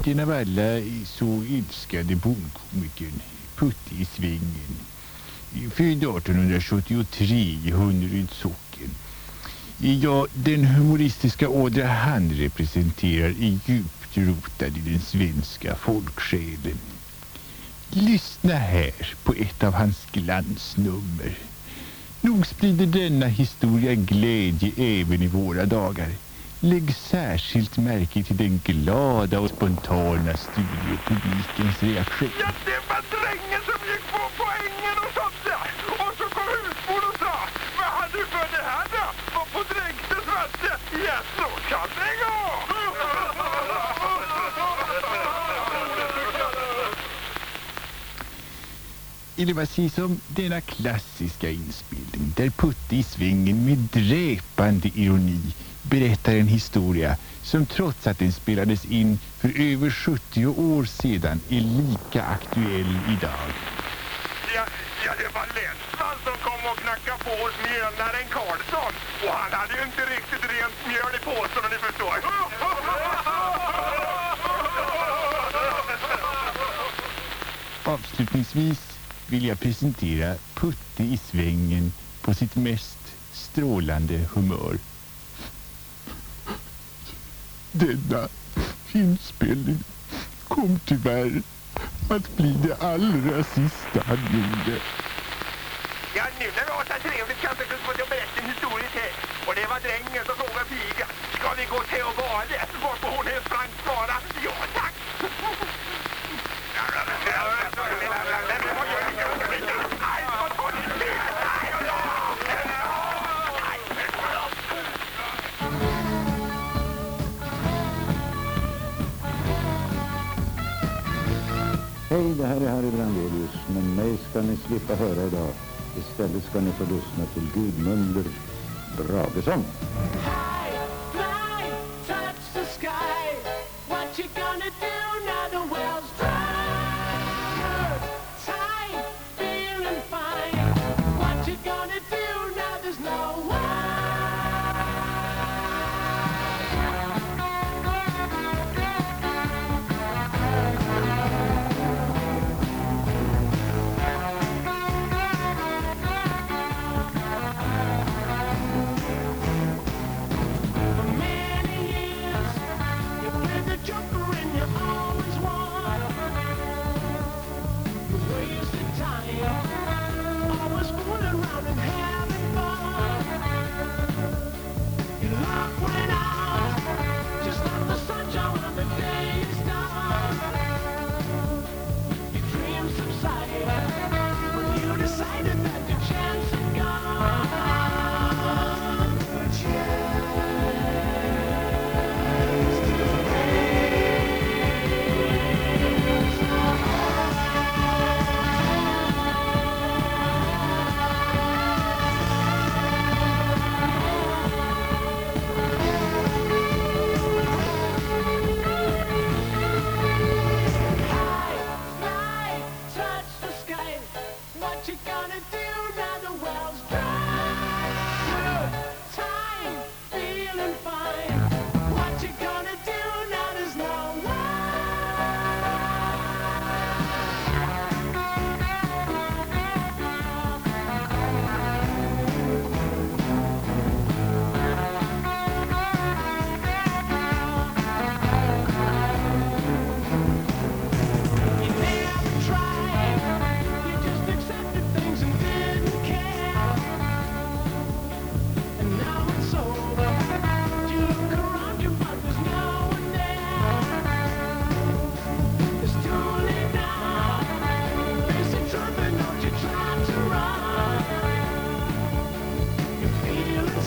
Den av alla så älskade bondkomikern Putte i svängen. Född 1873 i Hunneryds socken. Ja, den humoristiska ådra han representerar är djupt rotad i den svenska folksjälen. Lyssna här på ett av hans glansnummer. Nog sprider denna historia glädje även i våra dagar. Lägg särskilt märke till den glada och spontana studiopublikens reaktion. Det var drängen som gick på poängen och sådde. Och så kom husmor och sa, vad har du för det här då? Var på dränkte svarte? Ja, så kan det gå. Eller vad sägs om denna klassiska inspelning där Putte i svängen med dräpande ironi berättar en historia som trots att den spelades in för över 70 år sedan är lika aktuell idag. Ja, ja, det var Lensman som kom och knackade på hos mjölnaren Karlsson. Och han hade ju inte riktigt rent mjöl i påsen om ni förstår. Avslutningsvis vill jag presentera Putte i svängen på sitt mest strålande humör. Denna inspelning kom tyvärr att bli det allra sista han gjorde. Ja, nu när vi har så trevligt kanske jag skulle få berätta en historia till. Och det var drängen som frågade pigan. Ska vi gå till och bada? Varpå hon helt frankt svarade. Ja, tack. Hej, det här är Harry Brandelius, men mig ska ni slippa höra idag. Istället ska ni få lyssna till Gudmunder Bragesson.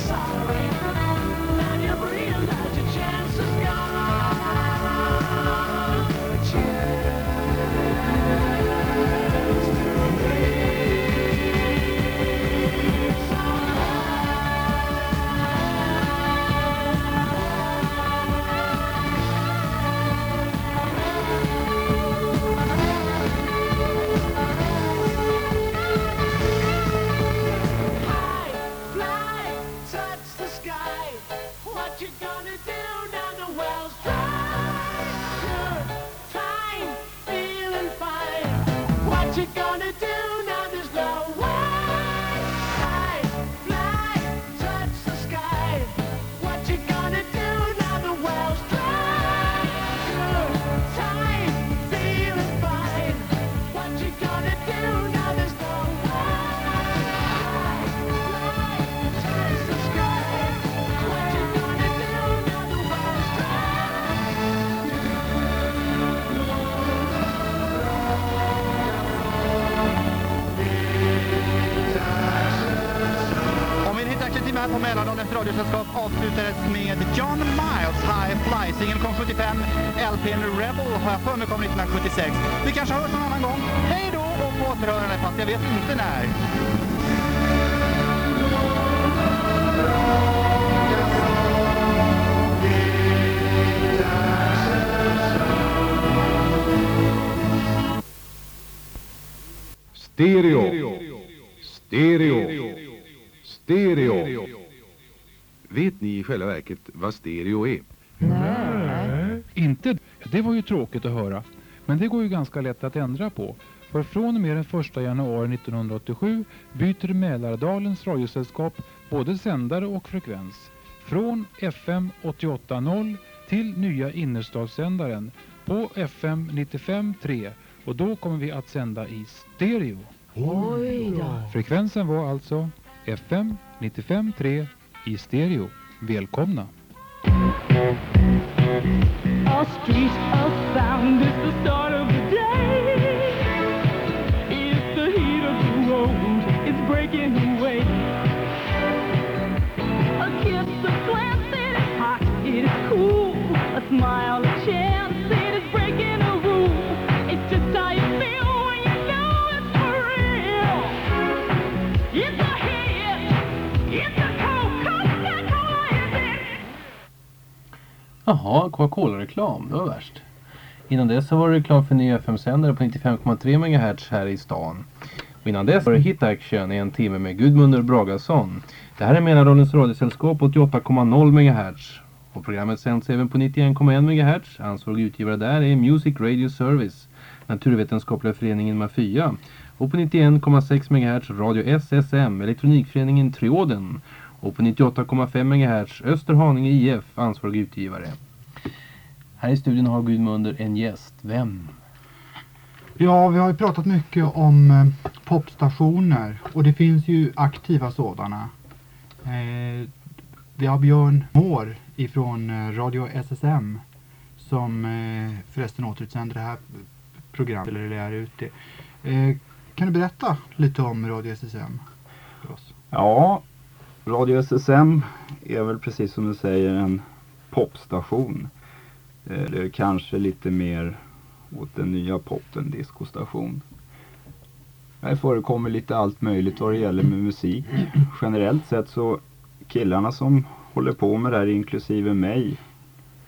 sorry. LPn Rebel har jag för mig kom 1976. Vi kanske hörs någon annan gång. Hej då och på återhörande fast jag vet inte när. Stereo. Stereo. Stereo. Vet ni i själva verket vad stereo är? Inte? Det var ju tråkigt att höra. Men det går ju ganska lätt att ändra på. För från och med den 1 januari 1987 byter Mälardalens radiosällskap både sändare och frekvens. Från FM 88.0 till nya innerstadssändaren på FM 95.3 och då kommer vi att sända i stereo. Oj då. Frekvensen var alltså FM 95.3 i stereo. Välkomna! Our streets are found, it's the start of the day. It's the heat of the road, it's breaking away. A kiss, a glance, it is hot, ah, it is cool. A smile, Jaha, Coca-Cola-reklam. Det var värst. Innan dess så var det reklam för nya FM-sändare på 95,3 MHz här i stan. Och innan dess var det Hit Action i en timme med Gudmundur Bragason. Det här är Mälardalens radiosällskap 88,0 MHz. Och programmet sänds även på 91,1 MHz. Ansvarig utgivare där är Music Radio Service, Naturvetenskapliga föreningen Mafia. Och på 91,6 MHz Radio SSM, Elektronikföreningen Trioden. Och på 98,5 MHz Österhaninge IF, ansvarig utgivare. Här i studion har Gudmundur en gäst. Vem? Ja, vi har ju pratat mycket om eh, popstationer och det finns ju aktiva sådana. Eh, vi har Björn Mår ifrån eh, Radio SSM som eh, förresten återutsänder det här programmet, eller det är ute. Eh, kan du berätta lite om Radio SSM för oss? Ja, Radio SSM är väl precis som du säger en popstation. Eh, det är kanske lite mer åt den nya popen, discostation. Här förekommer lite allt möjligt vad det gäller med musik. Generellt sett så killarna som håller på med det här inklusive mig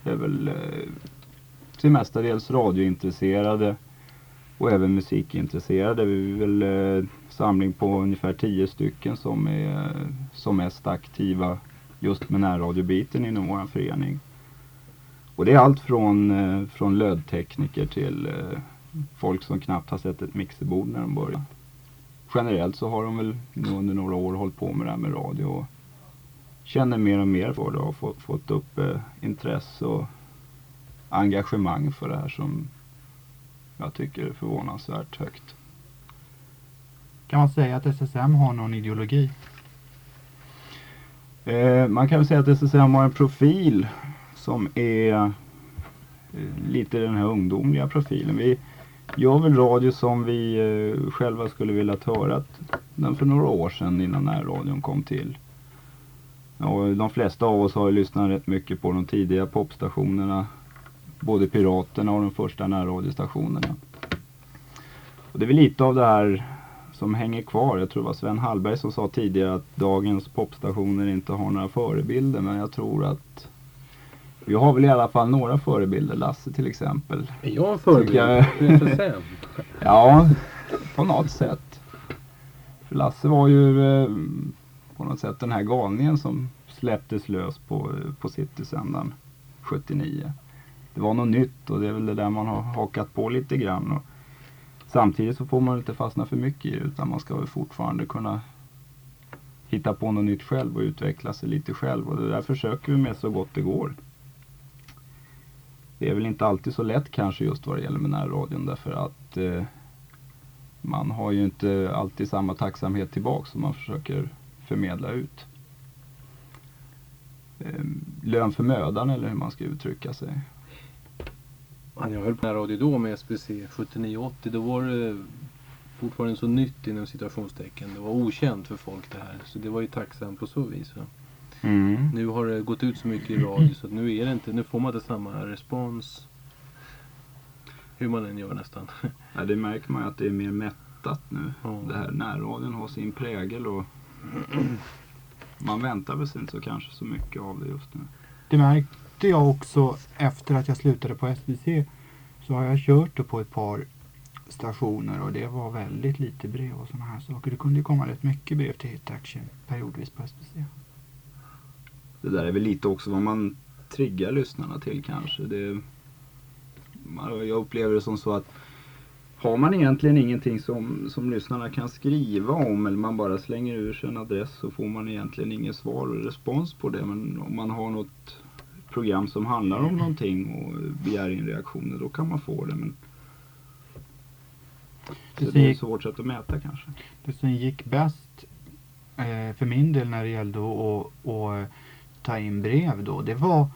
är väl eh, till mestadels radiointresserade och även musikintresserade. Vi vill eh, samling på ungefär tio stycken som är som mest aktiva just med närradiobiten inom vår förening. Och det är allt från, eh, från lödtekniker till eh, folk som knappt har sett ett mixerbord när de börjar. Generellt så har de väl nu under några år hållit på med det här med radio och känner mer och mer för det och har fått, fått upp eh, intresse och engagemang för det här som jag tycker är förvånansvärt högt. Kan man säga att SSM har någon ideologi? Eh, man kan väl säga att SSM har en profil som är eh, lite den här ungdomliga profilen. Vi gör väl radio som vi eh, själva skulle vilja höra den för några år sedan innan närradion kom till. Och de flesta av oss har ju lyssnat rätt mycket på de tidiga popstationerna. Både Piraterna och de första närradiostationerna. Och det är väl lite av det här som hänger kvar. Jag tror det var Sven Hallberg som sa tidigare att dagens popstationer inte har några förebilder. Men jag tror att vi har väl i alla fall några förebilder. Lasse till exempel. Är jag en förebild? Jag- ja, på något sätt. För Lasse var ju eh, på något sätt den här galningen som släpptes lös på, på Citysändaren 79. Det var något nytt och det är väl det där man har hakat på lite grann. Och samtidigt så får man inte fastna för mycket i det utan man ska väl fortfarande kunna hitta på något nytt själv och utveckla sig lite själv. Och det där försöker vi med så gott det går. Det är väl inte alltid så lätt kanske just vad det gäller med närradion därför att eh, man har ju inte alltid samma tacksamhet tillbaks som man försöker förmedla ut. Eh, lön för mödan eller hur man ska uttrycka sig. Han jag höll på närradio då med SBC 79-80. Då var det fortfarande så nytt inom situationstecken. Det var okänt för folk det här. Så det var ju tacksamt på så vis. Va? Mm. Nu har det gått ut så mycket i radio så att nu är det inte, nu får man inte samma respons. Hur man än gör nästan. Ja, det märker man ju att det är mer mättat nu. Det här närradion har sin prägel och man väntar väl sig inte så kanske så mycket av det just nu. Det köpte jag också efter att jag slutade på SVC. Så har jag kört på ett par stationer och det var väldigt lite brev och sådana här saker. Det kunde ju komma rätt mycket brev till Hit Action periodvis på SVC. Det där är väl lite också vad man triggar lyssnarna till kanske. Det, jag upplever det som så att har man egentligen ingenting som, som lyssnarna kan skriva om eller man bara slänger ur sig en adress så får man egentligen inget svar och respons på det. Men om man har något program som handlar om någonting och begär in reaktioner då kan man få det. Men Det så det är ett svårt sätt att mäta kanske. Det som gick bäst eh, för min del när det gällde att, att, att ta in brev då, det var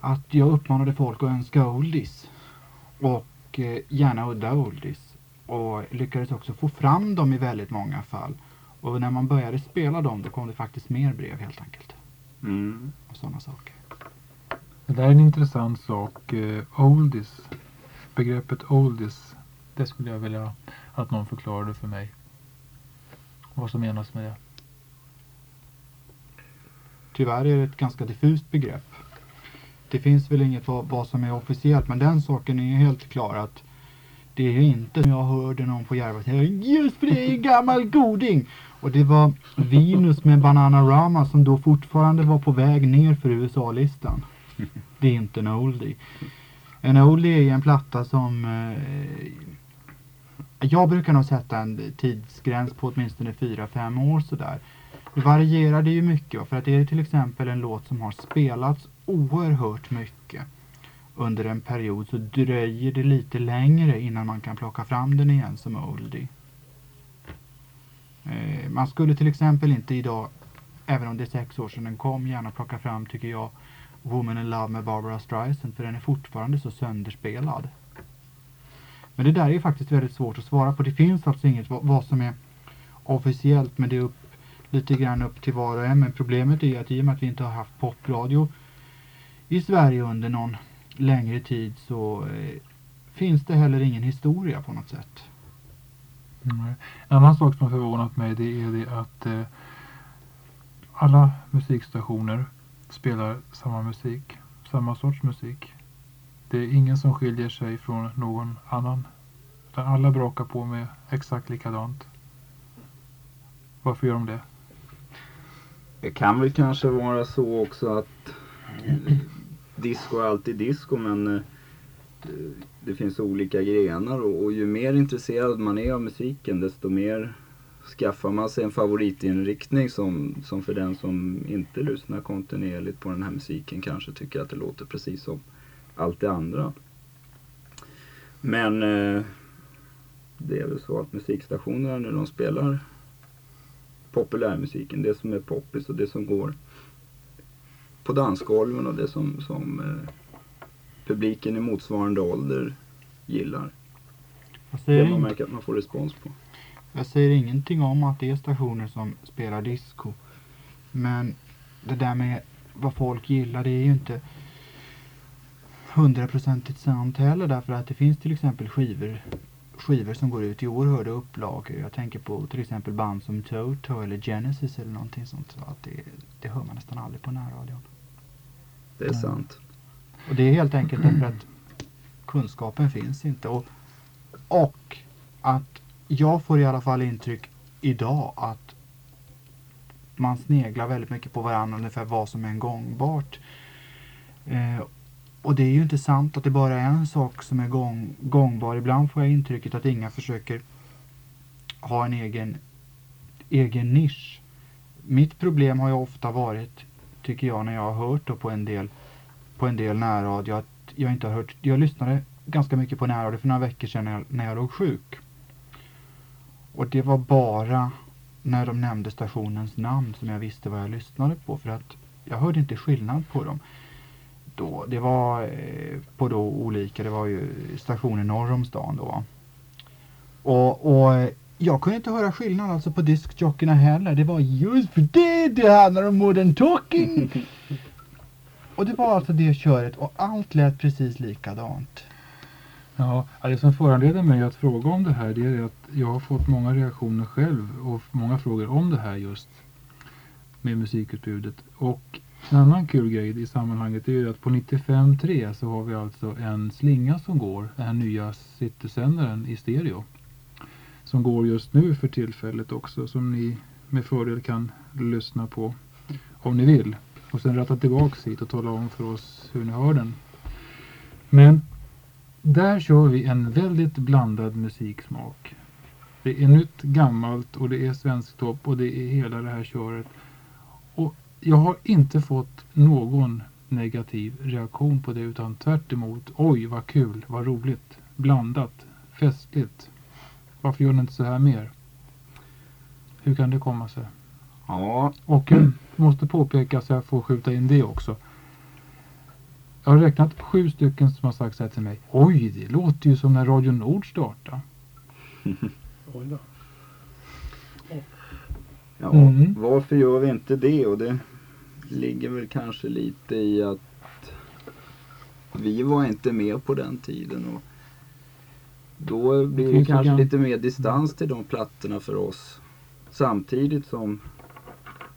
att jag uppmanade folk att önska oldies. Och eh, gärna udda oldies. Och lyckades också få fram dem i väldigt många fall. Och när man började spela dem då kom det faktiskt mer brev helt enkelt. Mm. Och sådana saker. Det där är en intressant sak. Eh, oldies. Begreppet oldies. Det skulle jag vilja att någon förklarade för mig. Vad som menas med det. Tyvärr är det ett ganska diffust begrepp. Det finns väl inget vad, vad som är officiellt men den saken är ju helt klar att det är inte jag hörde någon på Järva säga just för det är en gammal goding. Och det var Venus med Bananarama som då fortfarande var på väg ner för USA-listan. Det är inte en oldie. En oldie är en platta som eh, jag brukar nog sätta en tidsgräns på åtminstone 4-5 år sådär. Det varierar det ju mycket för att är det till exempel en låt som har spelats oerhört mycket under en period så dröjer det lite längre innan man kan plocka fram den igen som oldie. Eh, man skulle till exempel inte idag, även om det är sex år sedan den kom, gärna plocka fram, tycker jag, Woman in Love med Barbara Streisand för den är fortfarande så sönderspelad. Men det där är faktiskt väldigt svårt att svara på. Det finns alltså inget vad, som är officiellt men det är upp, lite grann upp till var och en. Men problemet är att i och med att vi inte har haft popradio i Sverige under någon längre tid så eh, finns det heller ingen historia på något sätt. Mm. En annan sak som har förvånat mig det är det att eh, alla musikstationer spelar samma musik, samma sorts musik. Det är ingen som skiljer sig från någon annan. Utan alla brakar på med exakt likadant. Varför gör de det? Det kan väl kanske vara så också att disco är alltid disco men eh, det finns olika grenar och ju mer intresserad man är av musiken desto mer skaffar man sig en favoritinriktning som, som för den som inte lyssnar kontinuerligt på den här musiken kanske tycker att det låter precis som allt det andra. Men eh, det är väl så att musikstationerna när de spelar populärmusiken, det som är poppis och det som går på dansgolven och det som, som eh, publiken i motsvarande ålder gillar. Jag Det man märker att man får respons på. Jag säger ingenting om att det är stationer som spelar disco. Men det där med vad folk gillar det är ju inte hundraprocentigt sant heller därför att det finns till exempel skivor skivor som går ut i oerhörda upplagor. Jag tänker på till exempel band som Toto eller Genesis eller någonting sånt. Så att det, det hör man nästan aldrig på närradion. Det är sant. Och det är helt enkelt därför att kunskapen finns inte. Och, och att jag får i alla fall intryck idag att man sneglar väldigt mycket på varandra ungefär vad som är gångbart. Eh, och det är ju inte sant att det bara är en sak som är gång, gångbar. Ibland får jag intrycket att inga försöker ha en egen, egen nisch. Mitt problem har ju ofta varit, tycker jag, när jag har hört då på en del på en del närradio att jag inte har hört, jag lyssnade ganska mycket på närradio för några veckor sedan när jag, när jag låg sjuk. Och det var bara när de nämnde stationens namn som jag visste vad jag lyssnade på för att jag hörde inte skillnad på dem. Då, det var eh, på då olika, det var ju stationer norr om stan då. Och, och eh, jag kunde inte höra skillnad alltså på diskjockerna heller. Det var just för det det handlar om modern talking. och det var alltså det köret och allt lät precis likadant. Ja, det som föranleder mig att fråga om det här det är att jag har fått många reaktioner själv och många frågor om det här just med musikutbudet. Och en annan kul grej i sammanhanget är ju att på 95.3 så har vi alltså en slinga som går, den här nya citysändaren i stereo. Som går just nu för tillfället också som ni med fördel kan lyssna på om ni vill. Och sen ratta tillbaks hit och tala om för oss hur ni hör den. Men där kör vi en väldigt blandad musiksmak. Det är nytt, gammalt och det är svensk topp och det är hela det här köret. Och jag har inte fått någon negativ reaktion på det utan tvärt emot. Oj vad kul, vad roligt, blandat, festligt. Varför gör ni inte så här mer? Hur kan det komma sig? Ja. Och jag måste påpeka så jag får skjuta in det också. Jag har räknat sju stycken som har sagt så här till mig. Oj, det låter ju som när Radio Nord startade. Oj då. Ja, Mm. varför gör vi inte det? Och det ligger väl kanske lite i att vi var inte med på den tiden. Och då blir det kanske lite mer distans till de plattorna för oss. Samtidigt som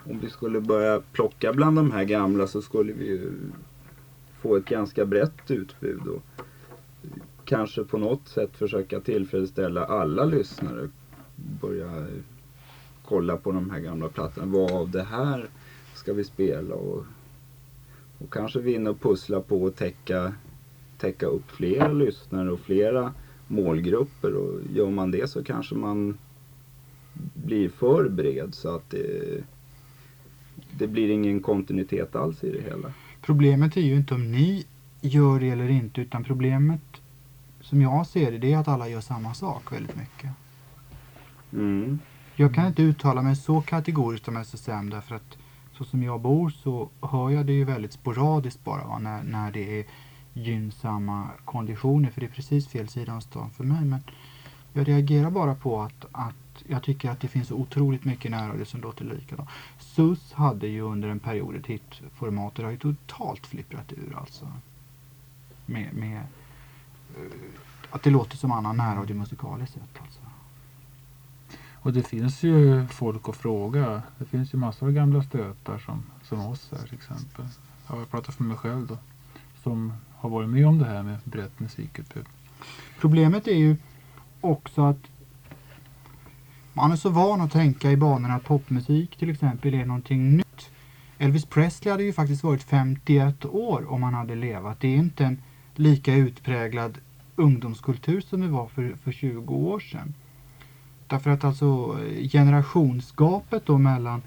om vi skulle börja plocka bland de här gamla så skulle vi ju få ett ganska brett utbud. Och kanske på något sätt försöka tillfredsställa alla lyssnare. Börja kolla på de här gamla plattorna. Vad av det här ska vi spela? Och, och kanske vinna och pussla på att täcka, täcka upp flera lyssnare och flera målgrupper. Och gör man det så kanske man blir för bred så att det, det blir ingen kontinuitet alls i det hela. Problemet är ju inte om ni gör det eller inte utan problemet som jag ser det, det är att alla gör samma sak väldigt mycket. Mm. Jag kan inte uttala mig så kategoriskt om SSM därför att så som jag bor så hör jag det ju väldigt sporadiskt bara va? När, när det är gynnsamma konditioner för det är precis fel sida av stan för mig. Men jag reagerar bara på att, att jag tycker att det finns så otroligt mycket närradio som låter likadant. SUS hade ju under en period ett hitformat och det har ju totalt flipprat ur alltså. Med, med eh, att det låter som annan närradio musikaliskt sett alltså. Och det finns ju folk att fråga. Det finns ju massor av gamla stötar som, som oss här till exempel. Jag pratar för mig själv då. Som har varit med om det här med brett musikutbud. Problemet är ju också att man är så van att tänka i banorna att popmusik till exempel är någonting nytt. Elvis Presley hade ju faktiskt varit 51 år om han hade levat. Det är inte en lika utpräglad ungdomskultur som det var för, för 20 år sedan. Därför att alltså eh, generationsgapet då mellan,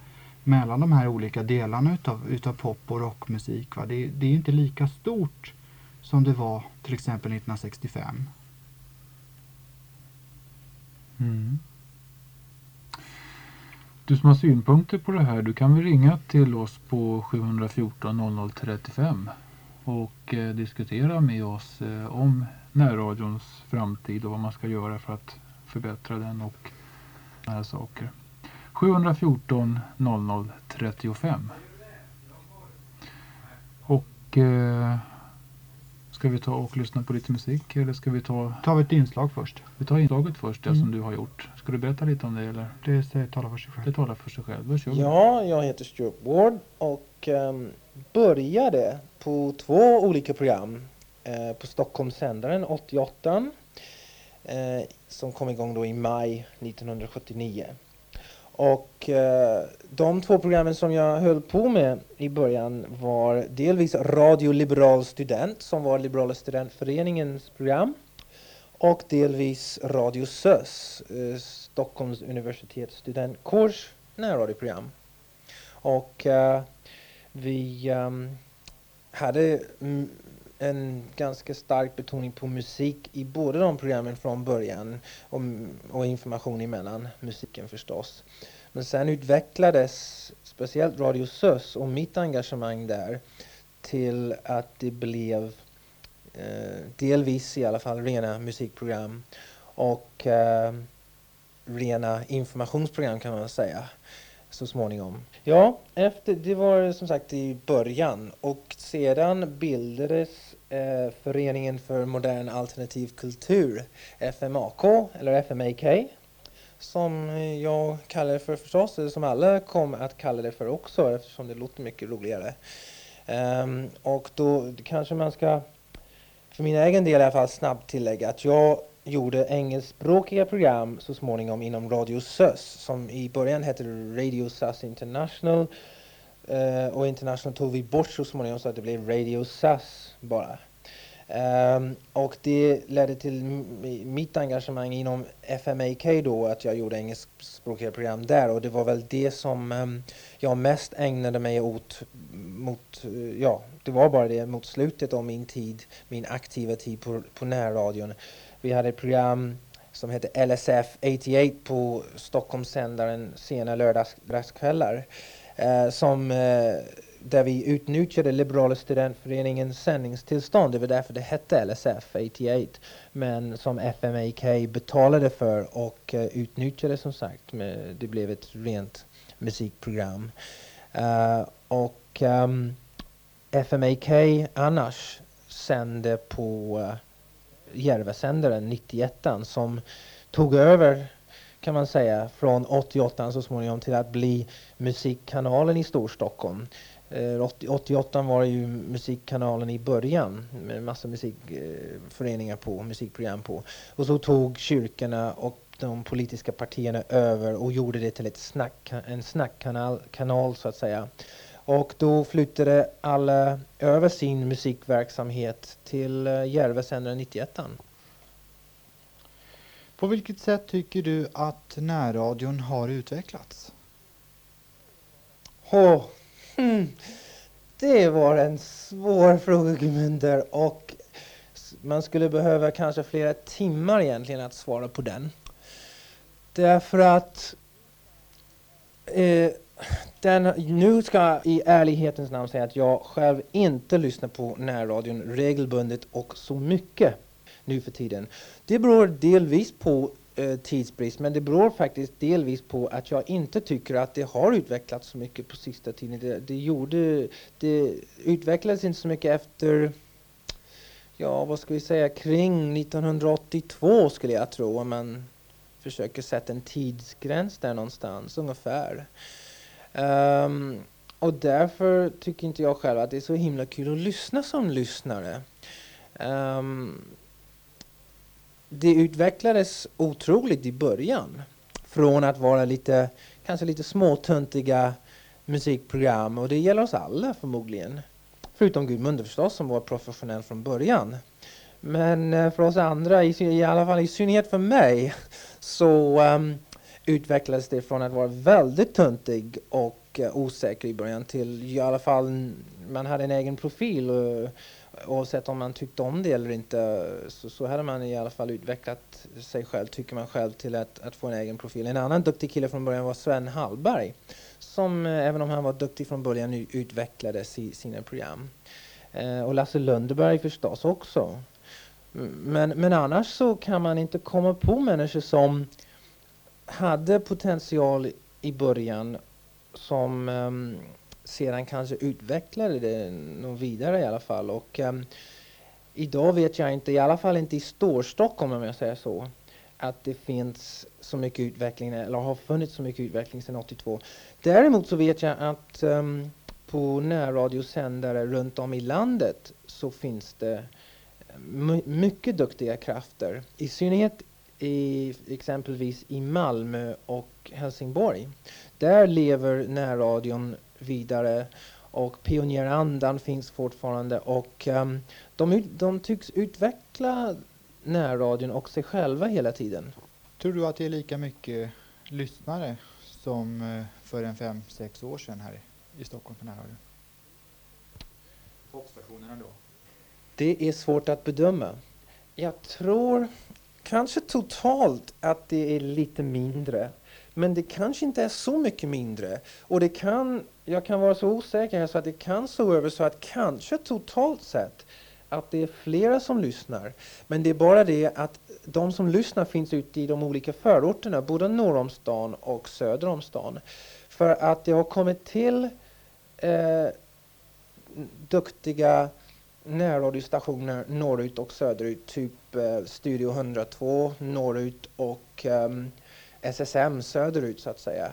mellan de här olika delarna utav, utav pop och rockmusik, va? Det, det är inte lika stort som det var till exempel 1965. Mm. Du som har synpunkter på det här, du kan väl ringa till oss på 714 00 35 och eh, diskutera med oss eh, om närradions framtid och vad man ska göra för att förbättra den och sådana här saker. 714 00 35. Och eh, ska vi ta och lyssna på lite musik eller ska vi ta... Tar vi ett inslag först? Vi tar inslaget först, det Mm. som du har gjort. Ska du berätta lite om det eller? Det säger- talar för sig själv. Det talar för sig själv. Vi. Ja, jag heter Stuart Ward och ehm, började på två olika program eh, på Stockholmssändaren 88 eh, som kom igång då i maj 1979. Och eh, de två programmen som jag höll på med i början var delvis Radio Liberal Student som var Liberala studentföreningens program och delvis Radio SÖS, eh, Stockholms universitets studentkårs närradioprogram. Och eh, vi ehm, hade en ganska stark betoning på musik i båda de programmen från början och, och information emellan musiken förstås. Men sen utvecklades speciellt Radio SÖS och mitt engagemang där till att det blev eh, delvis i alla fall rena musikprogram och eh, rena informationsprogram kan man säga så småningom. Ja, efter, det var som sagt i början och sedan bildades eh, Föreningen för modern alternativ kultur, FMAK eller FMAK som jag kallar det för förstås, eller som alla kommer att kalla det för också eftersom det låter mycket roligare. Um, och då kanske man ska, för min egen del i alla fall, snabbt tillägga att jag gjorde engelskspråkiga program så småningom inom Radio SÖS som i början hette Radio SUS International Uh, och International tog vi bort så småningom så att det blev Radio SAS bara. Um, och det ledde till mitt engagemang inom FMAK då, att jag gjorde engelskspråkiga program där och det var väl det som um, jag mest ägnade mig åt mot, uh, ja, det var bara det mot slutet av min tid, min aktiva tid på, på närradion. Vi hade ett program som hette LSF 88 på Stockholmssändaren sena lördagskvällar. Eh, som, eh, där vi utnyttjade Liberala studentföreningens sändningstillstånd. Det var därför det hette LSF 88. Men som FMAK betalade för och eh, utnyttjade som sagt. Med, det blev ett rent musikprogram. Eh, och ehm, um, FMAK annars sände på uh, Järvasändaren 91 som tog över kan man säga från 88 så småningom till att bli musikkanalen i Storstockholm. Eh, 88 var ju musikkanalen i början med massa musikföreningar på, musikprogram på. Och så tog kyrkorna och de politiska partierna över och gjorde det till ett snack, en snackkanal kanal, så att säga. Och då flyttade alla över sin musikverksamhet till eh, Järvasändaren 91. På vilket sätt tycker du att närradion har utvecklats? Oh. Mm. Det var en svår fråga Gudmundur och man skulle behöva kanske flera timmar egentligen att svara på den. Därför att eh, den, nu ska jag i ärlighetens namn säga att jag själv inte lyssnar på närradion regelbundet och så mycket nu för tiden. Det beror delvis på eh, tidsbrist men det beror faktiskt delvis på att jag inte tycker att det har utvecklats så mycket på sista tiden. Det, det, gjorde, det utvecklades inte så mycket efter ja, vad ska vi säga, kring 1982 skulle jag tro om man försöker sätta en tidsgräns där någonstans ungefär. Um, och därför tycker inte jag själv att det är så himla kul att lyssna som lyssnare. Um, det utvecklades otroligt i början. Från att vara lite, kanske lite småtöntiga musikprogram och det gäller oss alla förmodligen. Förutom Gudmundur förstås som var professionell från början. Men eh, för oss andra, i, i alla fall i synnerhet för mig, så um, utvecklades det från att vara väldigt töntig och uh, osäker i början till i alla fall man hade en egen profil. Uh, oavsett om man tyckte om det eller inte så, så hade man i alla fall utvecklat sig själv, tycker man själv, till att, att få en egen profil. En annan duktig kille från början var Sven Hallberg som eh, även om han var duktig från början utvecklade utvecklades i sina program. Eh, och Lasse Lundeberg förstås också. Men, men annars så kan man inte komma på människor som hade potential i början som ehm, sedan kanske utvecklade det något vidare i alla fall. Och um, idag vet jag inte, i alla fall inte i Storstockholm om jag säger så, att det finns så mycket utveckling eller har funnits så mycket utveckling sedan 82. Däremot så vet jag att um, på närradiosändare runt om i landet så finns det eh, my- mycket duktiga krafter. I synnerhet i exempelvis i Malmö och Helsingborg. Där lever närradion vidare och pionjärandan finns fortfarande och ehm, de, de tycks utveckla närradion och sig själva hela tiden. Tror du att det är lika mycket lyssnare som eh, för en fem, sex år sedan här i Stockholm på närradion? Popstationerna då? Det är svårt att bedöma. Jag tror kanske totalt att det är lite mindre. Men det kanske inte är så mycket mindre. Och det kan, jag kan vara så osäker här så att det kan så över så att kanske totalt sett att det är flera som lyssnar. Men det är bara det att de som lyssnar finns ute i de olika förorterna, både norr om stan och söder om stan. För att det har kommit till eh, duktiga närradiostationer norrut och söderut, typ eh, Studio 102 norrut och ehm, SSM söderut så att säga.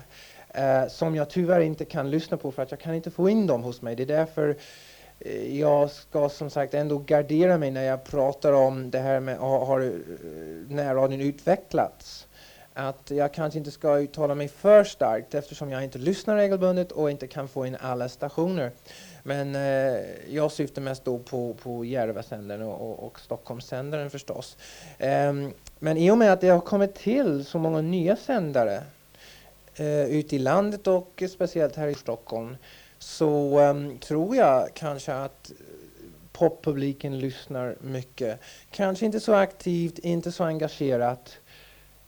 Eh, som jag tyvärr inte kan lyssna på för att jag kan inte få in dem hos mig. Det är därför eh, jag ska som sagt ändå gardera mig när jag pratar om det här med har, har närradion utvecklats. Att jag kanske inte ska uttala mig för starkt eftersom jag inte lyssnar regelbundet och inte kan få in alla stationer. Men eh, jag syftar mest då på, på Järvasändaren och, och, och Stockholmssändaren förstås. Eh, men i och med att det har kommit till så många nya sändare eh, ute i landet och speciellt här i Stockholm så eh, tror jag kanske att poppubliken lyssnar mycket. Kanske inte så aktivt, inte så engagerat.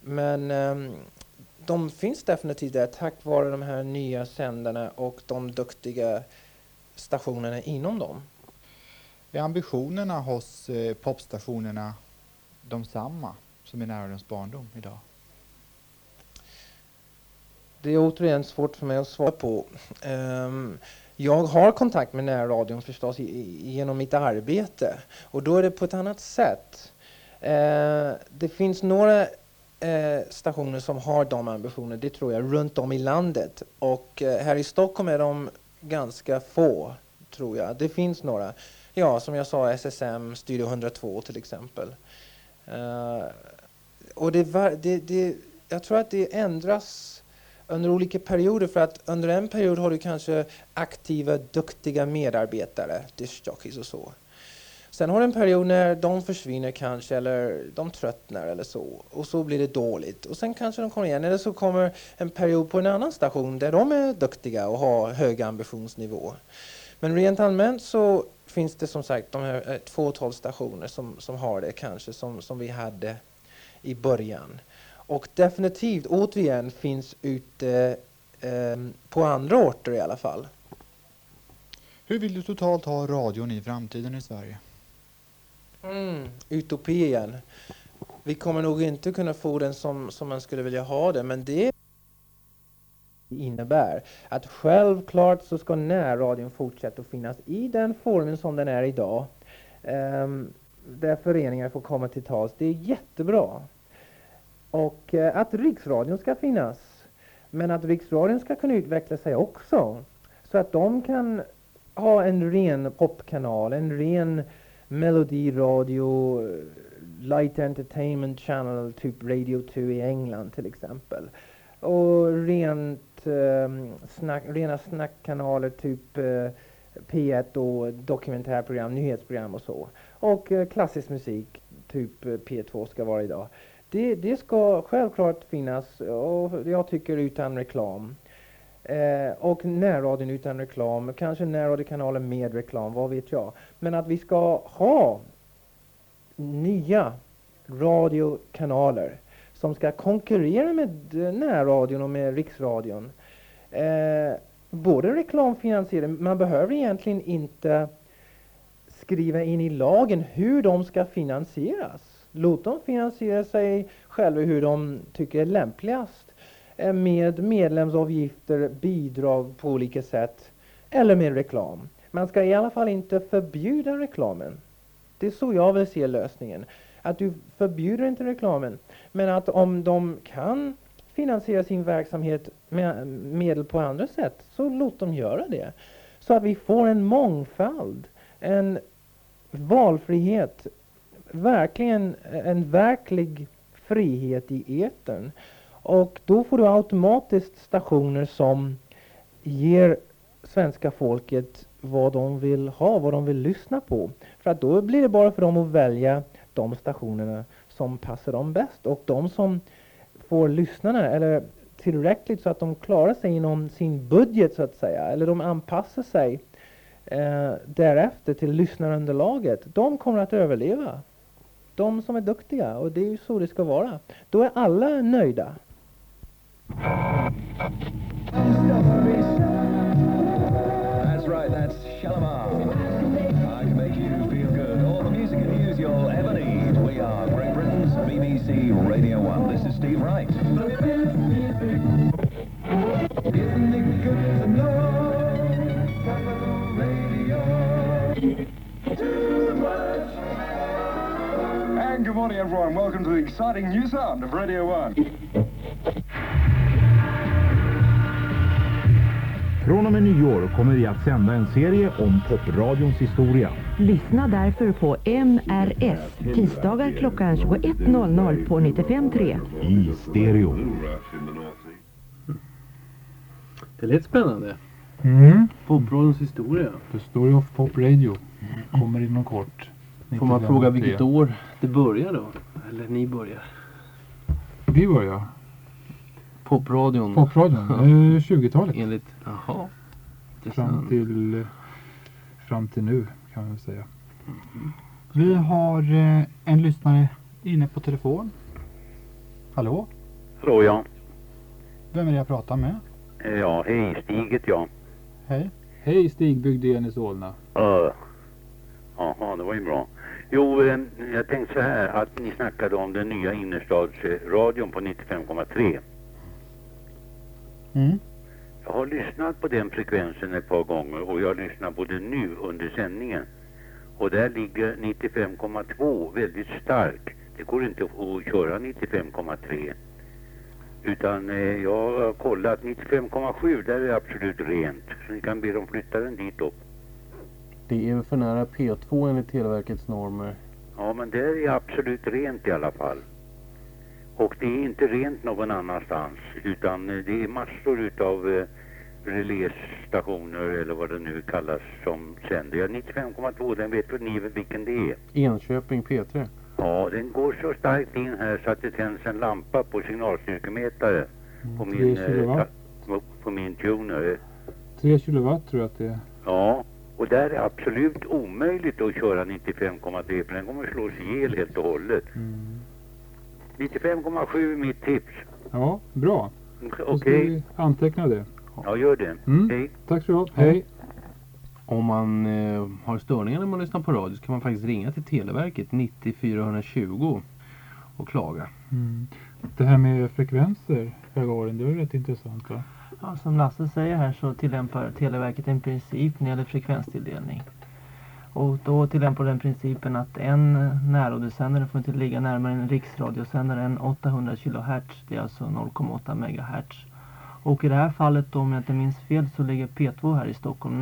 Men ehm, de finns definitivt där tack vare de här nya sändarna och de duktiga stationerna inom dem. Är ambitionerna hos eh, popstationerna de samma som i närradions barndom idag? Det är återigen svårt för mig att svara på. Ehm, jag har kontakt med närradion förstås genom mitt arbete och då är det på ett annat sätt. Eh, det finns några eh, stationer som har de ambitionerna, det tror jag, runt om i landet. Och eh, här i Stockholm är de ganska få, tror jag. Det finns några. Ja, som jag sa, SSM, Studio 102 till exempel. Uh, och det, var, det, det, jag tror att det ändras under olika perioder för att under en period har du kanske aktiva, duktiga medarbetare, diskjockeys och så. Sen har du en period när de försvinner kanske eller de tröttnar eller så och så blir det dåligt och sen kanske de kommer igen eller så kommer en period på en annan station där de är duktiga och har hög ambitionsnivå. Men rent allmänt så finns det som sagt de här eh, två tolv stationer som, som har det kanske som, som vi hade i början. Och definitivt återigen finns ute eh, på andra orter i alla fall. Hur vill du totalt ha radion i framtiden i Sverige? Mm, utopien. Vi kommer nog inte kunna få den som, som man skulle vilja ha den. men det innebär att självklart så ska närradion fortsätta att finnas i den formen som den är idag. Um, där föreningar får komma till tals. Det är jättebra. Och uh, att Riksradion ska finnas. Men att Riksradion ska kunna utveckla sig också. Så att de kan ha en ren popkanal, en ren melodiradio, eh, light entertainment channel, typ Radio 2 i England till exempel. Och rent, um, snack, rena snackkanaler, typ eh, uh, P1 och dokumentärprogram, nyhetsprogram och så. Och uh, klassisk musik, typ uh, P2 ska vara idag. Det, det ska självklart finnas, och jag tycker utan reklam. Eh, och närradion utan reklam, kanske närradiokanaler med reklam, vad vet jag. Men att vi ska ha nya radiokanaler som ska konkurrera med närradion och med riksradion. Eh, både reklamfinansiering, man behöver egentligen inte skriva in i lagen hur de ska finansieras. Låt dem finansiera sig själva hur de tycker är lämpligast. Eh, med medlemsavgifter, bidrag på olika sätt. Eller med reklam. Man ska i alla fall inte förbjuda reklamen. Det är så jag vill se lösningen. Att du förbjuder inte reklamen. Men att om de kan finansiera sin verksamhet med medel på andra sätt, så låt dem göra det. Så att vi får en mångfald, en valfrihet, verkligen en verklig frihet i etern. Och då får du automatiskt stationer som ger svenska folket vad de vill ha, vad de vill lyssna på. För att då blir det bara för dem att välja de stationerna som passar dem bäst. Och de som får lyssnarna, eller tillräckligt så att de klarar sig inom sin budget så att säga, eller de anpassar sig eh, därefter till lyssnarunderlaget, de kommer att överleva. De som är duktiga, och det är ju så det ska vara. Då är alla nöjda. That's right, that's Shalimar. I can make you feel good. All the music and news you'll ever need. We are Great Britain's BBC Radio 1. This is Steve Wright. And good morning, everyone. Welcome to the exciting new sound of Radio 1. Från och med nyår kommer vi att sända en serie om popradions historia. Lyssna därför på MRS tisdagar klockan 21.00 på 95.3. I stereo. Det lät spännande. Mm. Popradions historia. The Story of Pop Radio kommer inom kort. Får man 95, fråga 3. vilket år det börjar då? Eller ni börjar? Vi börjar. Popradion. Popradion, eh, 20-talet. Enligt, jaha. Fram till, fram till nu kan man säga. Vi har eh, en lyssnare inne på telefon. Hallå? Hallå ja. Vem är det jag pratar med? Eh, Ja, hej Stig heter jag. Hej. Hej Stig Bygdén i Solna. Uh. Jaha, det var ju bra. Jo, eh, jag tänkte så här att ni snackade om den nya innerstadsradion på 95,3. Mm. Jag har lyssnat på den frekvensen ett par gånger och jag lyssnar på den nu under sändningen. Och där ligger 95,2 väldigt stark. Det går inte att köra 95,3. Utan eh, jag har kollat 95,7 där är det absolut rent. Så ni kan be dem flytta den dit upp. Det är för nära P2 enligt Televerkets normer. Ja men där är absolut rent i alla fall. Och det är inte rent någon annanstans utan eh, det är massor utav eh, relästationer eller vad det nu kallas som sänder. Ja, 95,2 den vet väl ni vilken det är? Enköping P3. Ja, den går så starkt in här så att det tänds en lampa på signalstyrkemätare på tre min, eh, på min tuner. 3 kilowatt tror jag att det är. Ja, och där är absolut omöjligt att köra 95,3 för den kommer slås ihjäl helt och hållet. 95,7 är mitt tips. Ja, bra. Okej. Vi anteckna det. Ja, gör det. Mm. Hej. Tack så du ha. Hej. Om man eh, har störningar när man lyssnar på radio så kan man faktiskt ringa till Televerket 90 420 och klaga. Mm. Det här med frekvenser, Gagarin, det var rätt intressant va? Ja, som Lasse säger här så tillämpar Televerket en princip när det gäller frekvenstilldelning. Och då tillämpar den principen att en eh, närradiosändare får inte ligga närmare en riksradiosändare än 800 kHz. Det är alltså 0,8 MHz. Och i det här fallet om jag inte minns fel så ligger P2 här i Stockholm